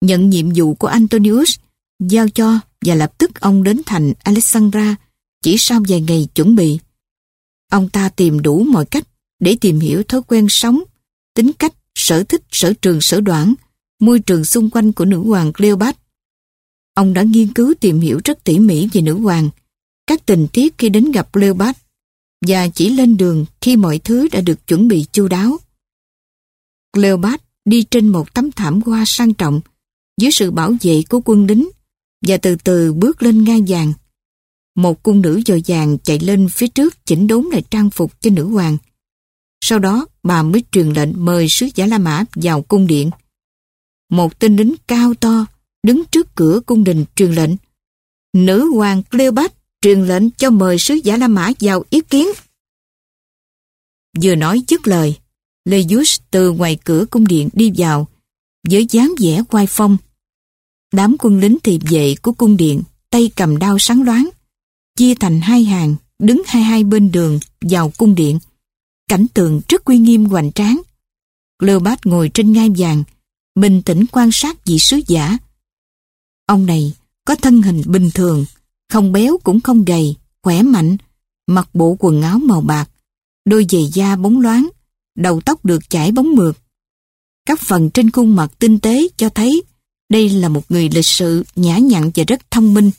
Nhận nhiệm vụ của Antonius, giao cho và lập tức ông đến thành Alexandra chỉ sau vài ngày chuẩn bị. Ông ta tìm đủ mọi cách để tìm hiểu thói quen sống, tính cách, sở thích, sở trường, sở đoản, môi trường xung quanh của nữ hoàng Cleopatra. Ông đã nghiên cứu tìm hiểu rất tỉ mỉ về nữ hoàng, các tình tiết khi đến gặp Cleopatra và chỉ lên đường khi mọi thứ đã được chuẩn bị chu đáo. Cleopat đi trên một tấm thảm hoa sang trọng dưới sự bảo vệ của quân lính và từ từ bước lên ngai vàng. Một cung nữ dồi dàng chạy lên phía trước chỉnh đốn lại trang phục cho nữ hoàng. Sau đó bà mới truyền lệnh mời sứ giả La Mã vào cung điện. Một tên lính cao to đứng trước cửa cung đình truyền lệnh. Nữ hoàng Cleopat truyền lệnh cho mời sứ giả La Mã vào ý kiến. Vừa nói dứt lời, Leius từ ngoài cửa cung điện đi vào, với dáng vẻ quai phong. Đám quân lính thị vệ của cung điện, tay cầm đao sáng loáng, chia thành hai hàng, đứng hai hai bên đường vào cung điện. Cảnh tượng rất uy nghiêm hoành tráng. Cleopat ngồi trên ngai vàng, bình tĩnh quan sát vị sứ giả. Ông này có thân hình bình thường, không béo cũng không gầy, khỏe mạnh, mặc bộ quần áo màu bạc, đôi giày da bóng loáng, đầu tóc được chải bóng mượt. Các phần trên khuôn mặt tinh tế cho thấy đây là một người lịch sự, nhã nhặn và rất thông minh.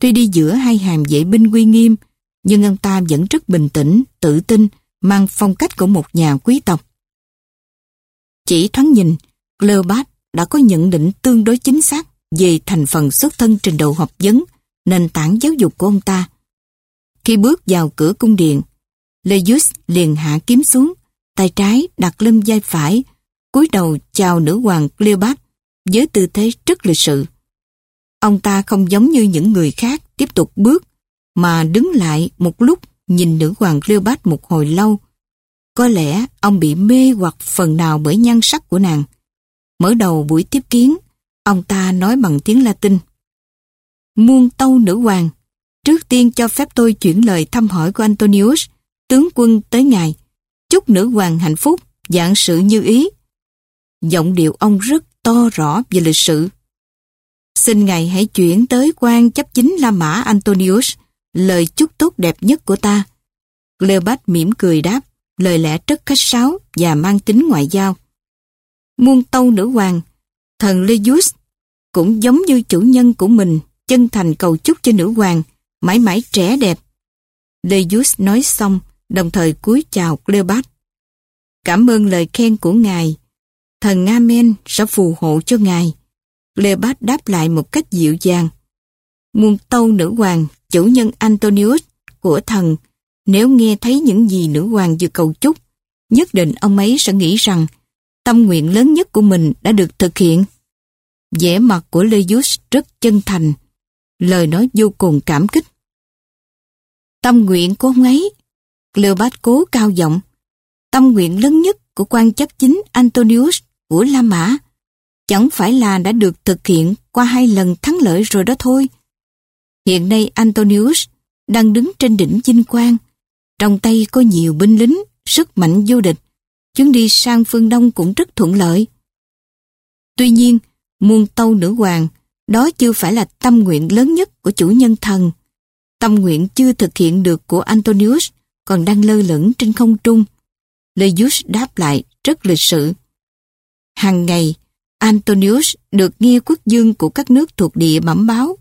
Tuy đi giữa hai hàng vệ binh uy nghiêm, nhưng ông ta vẫn rất bình tĩnh, tự tin, mang phong cách của một nhà quý tộc. Chỉ thoáng nhìn, Cleopat đã có nhận định tương đối chính xác về thành phần xuất thân trình độ học vấn, nền tảng giáo dục của ông ta. Khi bước vào cửa cung điện, Leius liền hạ kiếm xuống, tay trái đặt lên vai phải, cúi đầu chào nữ hoàng Cleopat với tư thế rất lịch sự. Ông ta không giống như những người khác tiếp tục bước, mà đứng lại một lúc nhìn nữ hoàng Cleopat một hồi lâu. Có lẽ ông bị mê hoặc phần nào bởi nhan sắc của nàng. Mở đầu buổi tiếp kiến, ông ta nói bằng tiếng Latin. Muôn tâu nữ hoàng, trước tiên cho phép tôi chuyển lời thăm hỏi của Antonius, tướng quân tới ngài. Chúc nữ hoàng hạnh phúc, dạng sự như ý. Giọng điệu ông rất to rõ về lịch sử. Xin ngài hãy chuyển tới quan chấp chính La Mã Antonius, lời chúc tốt đẹp nhất của ta. Cleopat mỉm cười đáp, lời lẽ rất khách sáo và mang tính ngoại giao. Muôn tâu nữ hoàng, thần Leius cũng giống như chủ nhân của mình chân thành cầu chúc cho nữ hoàng, mãi mãi trẻ đẹp. Leius nói xong, đồng thời cúi chào Cleopat. Cảm ơn lời khen của ngài. Thần Amen sẽ phù hộ cho ngài. Cleopat đáp lại một cách dịu dàng. Muôn tâu nữ hoàng, chủ nhân Antonius của thần, nếu nghe thấy những gì nữ hoàng vừa cầu chúc, nhất định ông ấy sẽ nghĩ rằng tâm nguyện lớn nhất của mình đã được thực hiện. vẻ mặt của Leius rất chân thành, lời nói vô cùng cảm kích. Tâm nguyện của ông ấy, Cleopat cố cao giọng, tâm nguyện lớn nhất của quan chấp chính Antonius của La Mã chẳng phải là đã được thực hiện qua hai lần thắng lợi rồi đó thôi. Hiện nay Antonius đang đứng trên đỉnh chinh quang, trong tay có nhiều binh lính, sức mạnh vô địch, chuyến đi sang phương Đông cũng rất thuận lợi. Tuy nhiên, muôn tâu nữ hoàng, đó chưa phải là tâm nguyện lớn nhất của chủ nhân thần. Tâm nguyện chưa thực hiện được của Antonius còn đang lơ lửng trên không trung. Leius đáp lại rất lịch sự. Hàng ngày, Antonius được nghe quốc dương của các nước thuộc địa bẩm báo,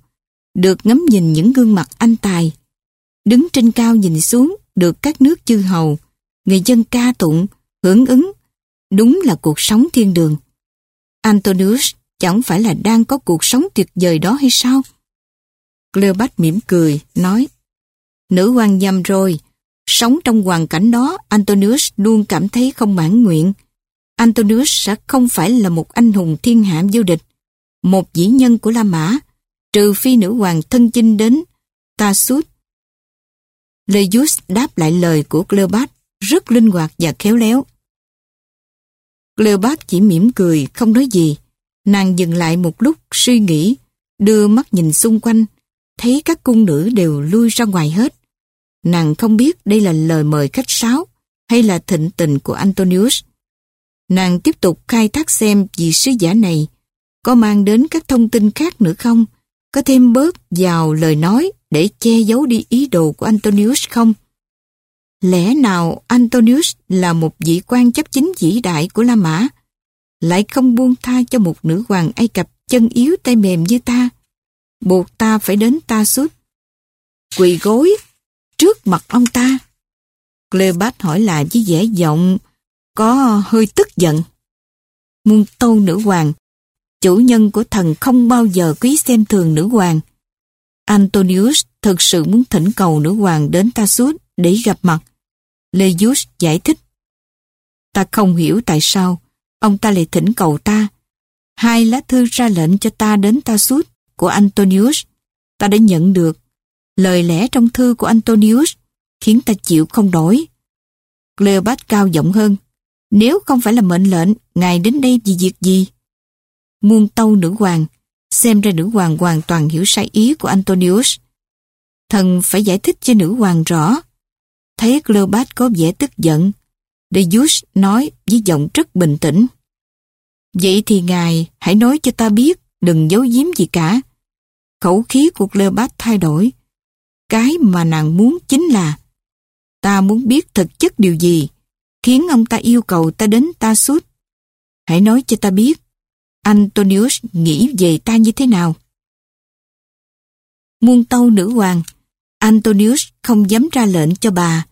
được ngắm nhìn những gương mặt anh tài. Đứng trên cao nhìn xuống, được các nước chư hầu, người dân ca tụng, hưởng ứng. Đúng là cuộc sống thiên đường. Antonius chẳng phải là đang có cuộc sống tuyệt vời đó hay sao? Cleopat mỉm cười, nói Nữ hoàng nhầm rồi, sống trong hoàn cảnh đó Antonius luôn cảm thấy không mãn nguyện. Antonius sẽ không phải là một anh hùng thiên hạ vô địch, một dĩ nhân của La Mã, trừ phi nữ hoàng thân chinh đến Tassus. Leius đáp lại lời của Cleopat rất linh hoạt và khéo léo. Cleopat chỉ mỉm cười, không nói gì. Nàng dừng lại một lúc suy nghĩ, đưa mắt nhìn xung quanh, thấy các cung nữ đều lui ra ngoài hết. Nàng không biết đây là lời mời khách sáo hay là thịnh tình của Antonius. Nàng tiếp tục khai thác xem vị sứ giả này có mang đến các thông tin khác nữa không, có thêm bớt vào lời nói để che giấu đi ý đồ của Antonius không. Lẽ nào Antonius là một vị quan chấp chính vĩ đại của La Mã, lại không buông tha cho một nữ hoàng Ai Cập chân yếu tay mềm như ta, buộc ta phải đến ta suốt. Quỳ gối trước mặt ông ta. Cleopat hỏi lại với vẻ giọng có hơi tức giận. Muôn tâu nữ hoàng, chủ nhân của thần không bao giờ quý xem thường nữ hoàng. Antonius thực sự muốn thỉnh cầu nữ hoàng đến ta suốt để gặp mặt. Leius giải thích. Ta không hiểu tại sao ông ta lại thỉnh cầu ta. Hai lá thư ra lệnh cho ta đến ta suốt của Antonius. Ta đã nhận được. Lời lẽ trong thư của Antonius khiến ta chịu không nổi. Cleopat cao giọng hơn. Nếu không phải là mệnh lệnh, ngài đến đây vì việc gì? Muôn tâu nữ hoàng, xem ra nữ hoàng hoàn toàn hiểu sai ý của Antonius. Thần phải giải thích cho nữ hoàng rõ. Thấy Cleopat có vẻ tức giận, Deus nói với giọng rất bình tĩnh. Vậy thì ngài hãy nói cho ta biết, đừng giấu giếm gì cả. Khẩu khí của Cleopat thay đổi. Cái mà nàng muốn chính là ta muốn biết thực chất điều gì khiến ông ta yêu cầu ta đến ta suốt. Hãy nói cho ta biết, Antonius nghĩ về ta như thế nào? Muôn tâu nữ hoàng, Antonius không dám ra lệnh cho bà.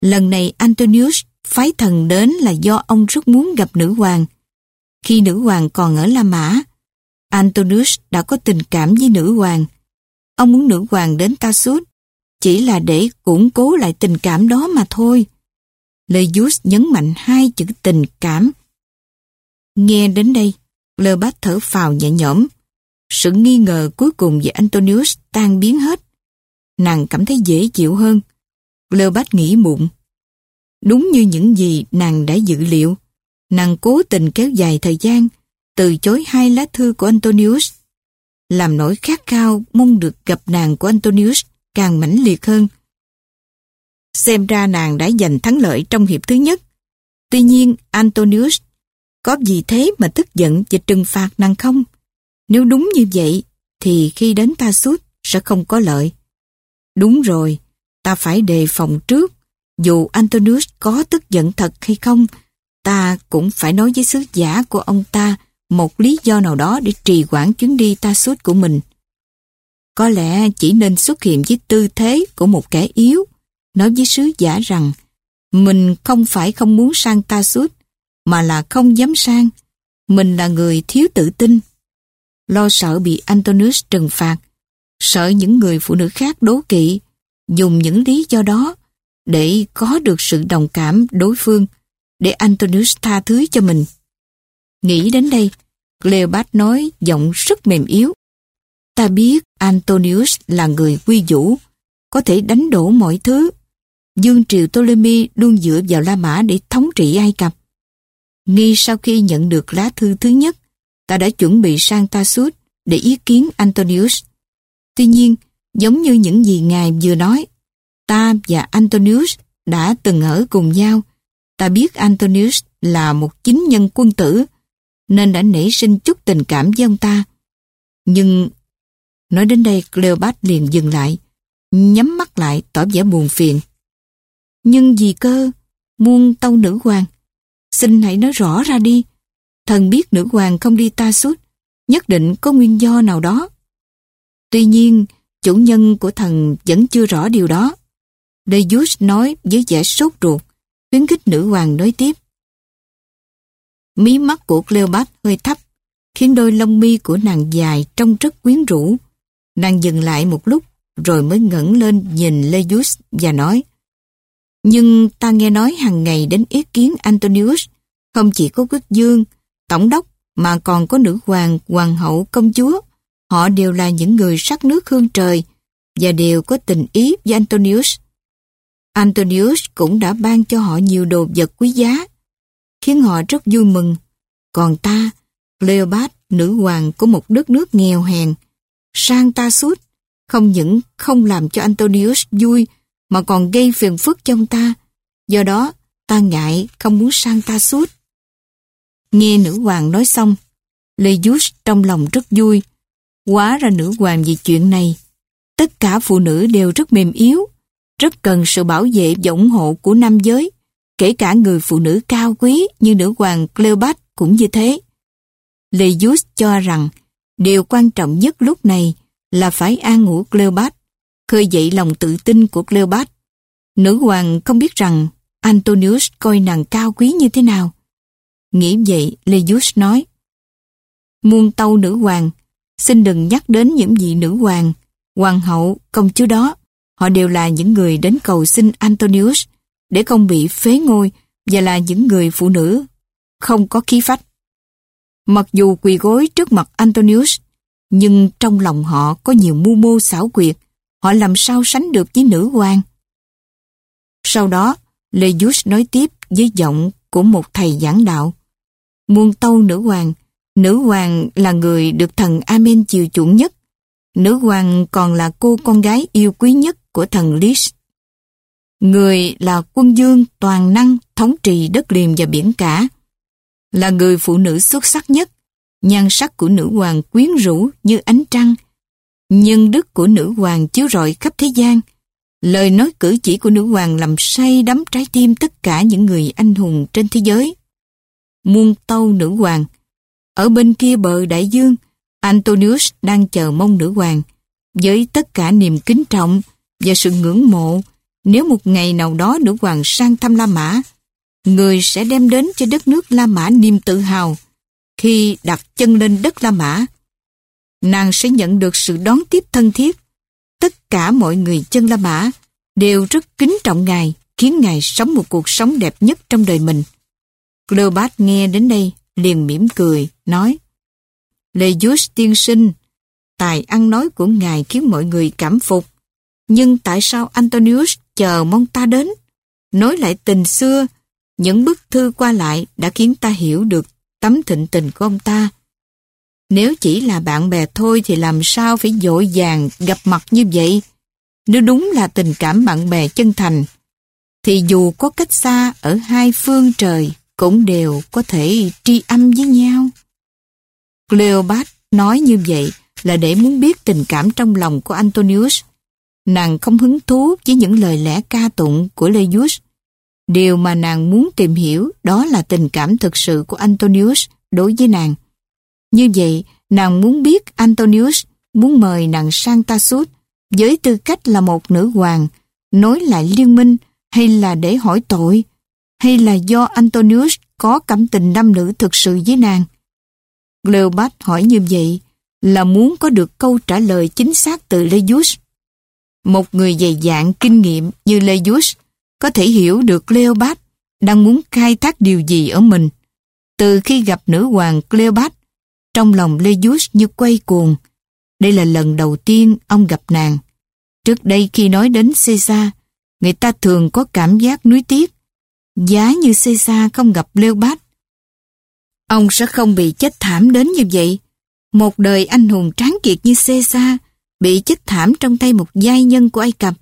Lần này Antonius phái thần đến là do ông rất muốn gặp nữ hoàng. Khi nữ hoàng còn ở La Mã, Antonius đã có tình cảm với nữ hoàng. Ông muốn nữ hoàng đến ta suốt, chỉ là để củng cố lại tình cảm đó mà thôi. Leius nhấn mạnh hai chữ tình cảm. Nghe đến đây, Leopold thở phào nhẹ nhõm. Sự nghi ngờ cuối cùng về Antonius tan biến hết. Nàng cảm thấy dễ chịu hơn. Leopold nghĩ muộn. Đúng như những gì nàng đã dự liệu, nàng cố tình kéo dài thời gian, từ chối hai lá thư của Antonius. Làm nỗi khát khao mong được gặp nàng của Antonius càng mãnh liệt hơn. Xem ra nàng đã giành thắng lợi trong hiệp thứ nhất. Tuy nhiên, Antonius có gì thế mà tức giận và trừng phạt nàng không? Nếu đúng như vậy, thì khi đến ta suốt sẽ không có lợi. Đúng rồi, ta phải đề phòng trước. Dù Antonius có tức giận thật hay không, ta cũng phải nói với sứ giả của ông ta một lý do nào đó để trì hoãn chuyến đi ta suốt của mình có lẽ chỉ nên xuất hiện với tư thế của một kẻ yếu, nói với sứ giả rằng mình không phải không muốn sang ta suốt, mà là không dám sang. Mình là người thiếu tự tin. Lo sợ bị Antonius trừng phạt, sợ những người phụ nữ khác đố kỵ, dùng những lý do đó để có được sự đồng cảm đối phương, để Antonius tha thứ cho mình. Nghĩ đến đây, Cleopat nói giọng rất mềm yếu. Ta biết Antonius là người quy vũ, có thể đánh đổ mọi thứ. Dương triều Ptolemy luôn dựa vào La Mã để thống trị Ai Cập. Ngay sau khi nhận được lá thư thứ nhất, ta đã chuẩn bị sang Tassus để ý kiến Antonius. Tuy nhiên, giống như những gì ngài vừa nói, ta và Antonius đã từng ở cùng nhau. Ta biết Antonius là một chính nhân quân tử, nên đã nảy sinh chút tình cảm với ông ta. Nhưng, nói đến đây Cleopat liền dừng lại, nhắm mắt lại tỏ vẻ buồn phiền. Nhưng vì cơ, muôn tâu nữ hoàng, xin hãy nói rõ ra đi. Thần biết nữ hoàng không đi ta suốt, nhất định có nguyên do nào đó. Tuy nhiên, chủ nhân của thần vẫn chưa rõ điều đó. Deus nói với vẻ sốt ruột, khuyến khích nữ hoàng nói tiếp. Mí mắt của Cleopat hơi thấp, khiến đôi lông mi của nàng dài trông rất quyến rũ. Nàng dừng lại một lúc, rồi mới ngẩng lên nhìn Leius và nói Nhưng ta nghe nói hàng ngày đến ý kiến Antonius, không chỉ có quốc dương, tổng đốc, mà còn có nữ hoàng, hoàng hậu, công chúa. Họ đều là những người sắc nước hương trời và đều có tình ý với Antonius. Antonius cũng đã ban cho họ nhiều đồ vật quý giá khiến họ rất vui mừng. Còn ta, Cleopat, nữ hoàng của một đất nước nghèo hèn, sang ta suốt, không những không làm cho Antonius vui, mà còn gây phiền phức cho ông ta. Do đó, ta ngại không muốn sang ta suốt. Nghe nữ hoàng nói xong, Leius trong lòng rất vui. Quá ra nữ hoàng vì chuyện này. Tất cả phụ nữ đều rất mềm yếu, rất cần sự bảo vệ và ủng hộ của nam giới. Kể cả người phụ nữ cao quý như nữ hoàng Cleopat cũng như thế. Leius cho rằng điều quan trọng nhất lúc này là phải an ngủ Cleopat, khơi dậy lòng tự tin của Cleopat. Nữ hoàng không biết rằng Antonius coi nàng cao quý như thế nào. Nghĩ vậy, Leius nói, Muôn tâu nữ hoàng, xin đừng nhắc đến những vị nữ hoàng, hoàng hậu, công chúa đó. Họ đều là những người đến cầu xin Antonius để không bị phế ngôi và là những người phụ nữ không có khí phách. Mặc dù quỳ gối trước mặt Antonius, nhưng trong lòng họ có nhiều mưu mô xảo quyệt, họ làm sao sánh được với nữ hoàng. Sau đó, Leius nói tiếp với giọng của một thầy giảng đạo. Muôn tâu nữ hoàng, nữ hoàng là người được thần Amen chiều chuộng nhất. Nữ hoàng còn là cô con gái yêu quý nhất của thần Lis. Người là quân dương toàn năng thống trị đất liền và biển cả. Là người phụ nữ xuất sắc nhất, nhan sắc của nữ hoàng quyến rũ như ánh trăng. Nhân đức của nữ hoàng chiếu rọi khắp thế gian. Lời nói cử chỉ của nữ hoàng làm say đắm trái tim tất cả những người anh hùng trên thế giới. Muôn tâu nữ hoàng. Ở bên kia bờ đại dương, Antonius đang chờ mong nữ hoàng. Với tất cả niềm kính trọng và sự ngưỡng mộ, nếu một ngày nào đó nữ hoàng sang thăm La Mã, người sẽ đem đến cho đất nước La Mã niềm tự hào khi đặt chân lên đất La Mã. Nàng sẽ nhận được sự đón tiếp thân thiết. Tất cả mọi người chân La Mã đều rất kính trọng Ngài, khiến Ngài sống một cuộc sống đẹp nhất trong đời mình. Cleopat nghe đến đây, liền mỉm cười, nói Leius tiên sinh, tài ăn nói của Ngài khiến mọi người cảm phục. Nhưng tại sao Antonius chờ mong ta đến. Nói lại tình xưa, những bức thư qua lại đã khiến ta hiểu được tấm thịnh tình của ông ta. Nếu chỉ là bạn bè thôi thì làm sao phải dội vàng gặp mặt như vậy? Nếu đúng là tình cảm bạn bè chân thành, thì dù có cách xa ở hai phương trời cũng đều có thể tri âm với nhau. Cleopat nói như vậy là để muốn biết tình cảm trong lòng của Antonius Nàng không hứng thú với những lời lẽ ca tụng của Leius. Điều mà nàng muốn tìm hiểu đó là tình cảm thực sự của Antonius đối với nàng. Như vậy, nàng muốn biết Antonius muốn mời nàng sang Tassus với tư cách là một nữ hoàng nối lại liên minh hay là để hỏi tội hay là do Antonius có cảm tình nam nữ thực sự với nàng. Cleopat hỏi như vậy là muốn có được câu trả lời chính xác từ Leius. Một người dày dạn kinh nghiệm như Leius có thể hiểu được Cleopat đang muốn khai thác điều gì ở mình. Từ khi gặp nữ hoàng Cleopat, trong lòng Leius như quay cuồng. Đây là lần đầu tiên ông gặp nàng. Trước đây khi nói đến Caesar, người ta thường có cảm giác nuối tiếc. Giá như Caesar không gặp Leopold, ông sẽ không bị chết thảm đến như vậy. Một đời anh hùng tráng kiệt như Caesar bị chết thảm trong tay một giai nhân của Ai Cập.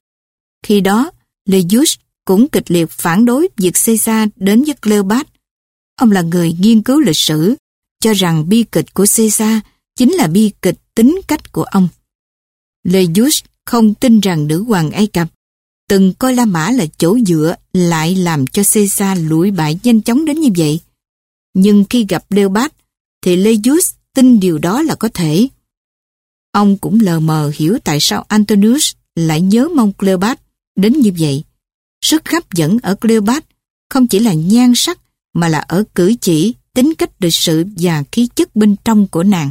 Khi đó, Leius cũng kịch liệt phản đối việc Caesar đến với Cleopat. Ông là người nghiên cứu lịch sử, cho rằng bi kịch của Caesar chính là bi kịch tính cách của ông. Leius không tin rằng nữ hoàng Ai Cập từng coi La Mã là chỗ dựa lại làm cho Caesar lũi bại nhanh chóng đến như vậy. Nhưng khi gặp Leopold thì Leius tin điều đó là có thể. Ông cũng lờ mờ hiểu tại sao Antonius lại nhớ mong Cleopat đến như vậy. Sức hấp dẫn ở Cleopat không chỉ là nhan sắc mà là ở cử chỉ, tính cách lịch sự và khí chất bên trong của nàng.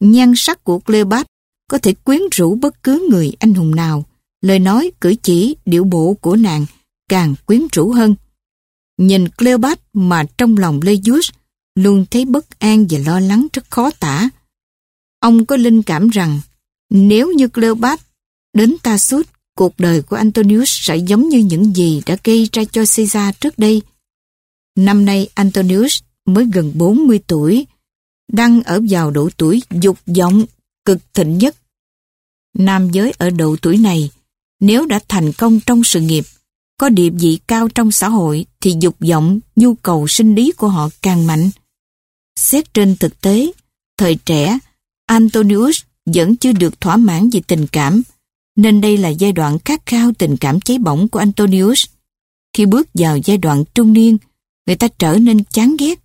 Nhan sắc của Cleopat có thể quyến rũ bất cứ người anh hùng nào. Lời nói, cử chỉ, điệu bộ của nàng càng quyến rũ hơn. Nhìn Cleopat mà trong lòng Leius luôn thấy bất an và lo lắng rất khó tả. Ông có linh cảm rằng nếu như Cleopat đến ta suốt cuộc đời của Antonius sẽ giống như những gì đã gây ra cho Caesar trước đây. Năm nay Antonius mới gần 40 tuổi, đang ở vào độ tuổi dục vọng cực thịnh nhất. Nam giới ở độ tuổi này, nếu đã thành công trong sự nghiệp, có địa vị cao trong xã hội thì dục vọng, nhu cầu sinh lý của họ càng mạnh. Xét trên thực tế, thời trẻ, Antonius vẫn chưa được thỏa mãn về tình cảm, nên đây là giai đoạn khát khao tình cảm cháy bỏng của Antonius. Khi bước vào giai đoạn trung niên, người ta trở nên chán ghét.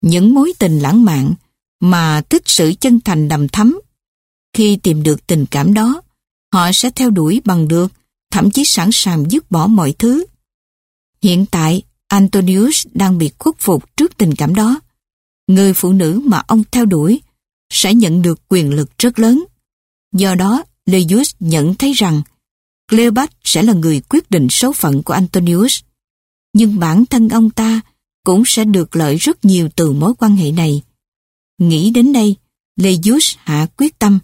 Những mối tình lãng mạn mà thích sự chân thành đầm thắm. Khi tìm được tình cảm đó, họ sẽ theo đuổi bằng được, thậm chí sẵn sàng dứt bỏ mọi thứ. Hiện tại, Antonius đang bị khuất phục trước tình cảm đó. Người phụ nữ mà ông theo đuổi sẽ nhận được quyền lực rất lớn. Do đó, Leius nhận thấy rằng Cleopat sẽ là người quyết định số phận của Antonius. Nhưng bản thân ông ta cũng sẽ được lợi rất nhiều từ mối quan hệ này. Nghĩ đến đây, Leius hạ quyết tâm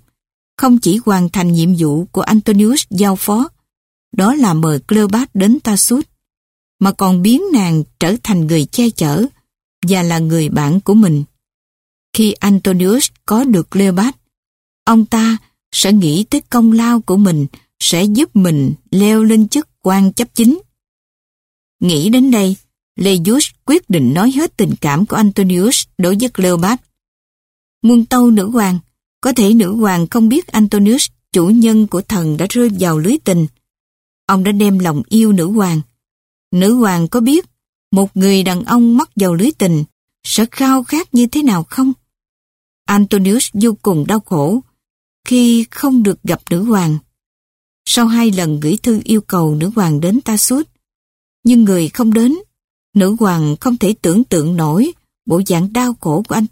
không chỉ hoàn thành nhiệm vụ của Antonius giao phó, đó là mời Cleopat đến Tassus, mà còn biến nàng trở thành người che chở và là người bạn của mình. Khi Antonius có được Cleopat, ông ta sẽ nghĩ tới công lao của mình sẽ giúp mình leo lên chức quan chấp chính. Nghĩ đến đây, Leius quyết định nói hết tình cảm của Antonius đối với Cleopat. Muôn tâu nữ hoàng, có thể nữ hoàng không biết Antonius, chủ nhân của thần đã rơi vào lưới tình. Ông đã đem lòng yêu nữ hoàng. Nữ hoàng có biết một người đàn ông mắc vào lưới tình sẽ khao khát như thế nào không? Antonius vô cùng đau khổ khi không được gặp nữ hoàng. Sau hai lần gửi thư yêu cầu nữ hoàng đến ta suốt, nhưng người không đến, nữ hoàng không thể tưởng tượng nổi bộ dạng đau khổ của anh tôi.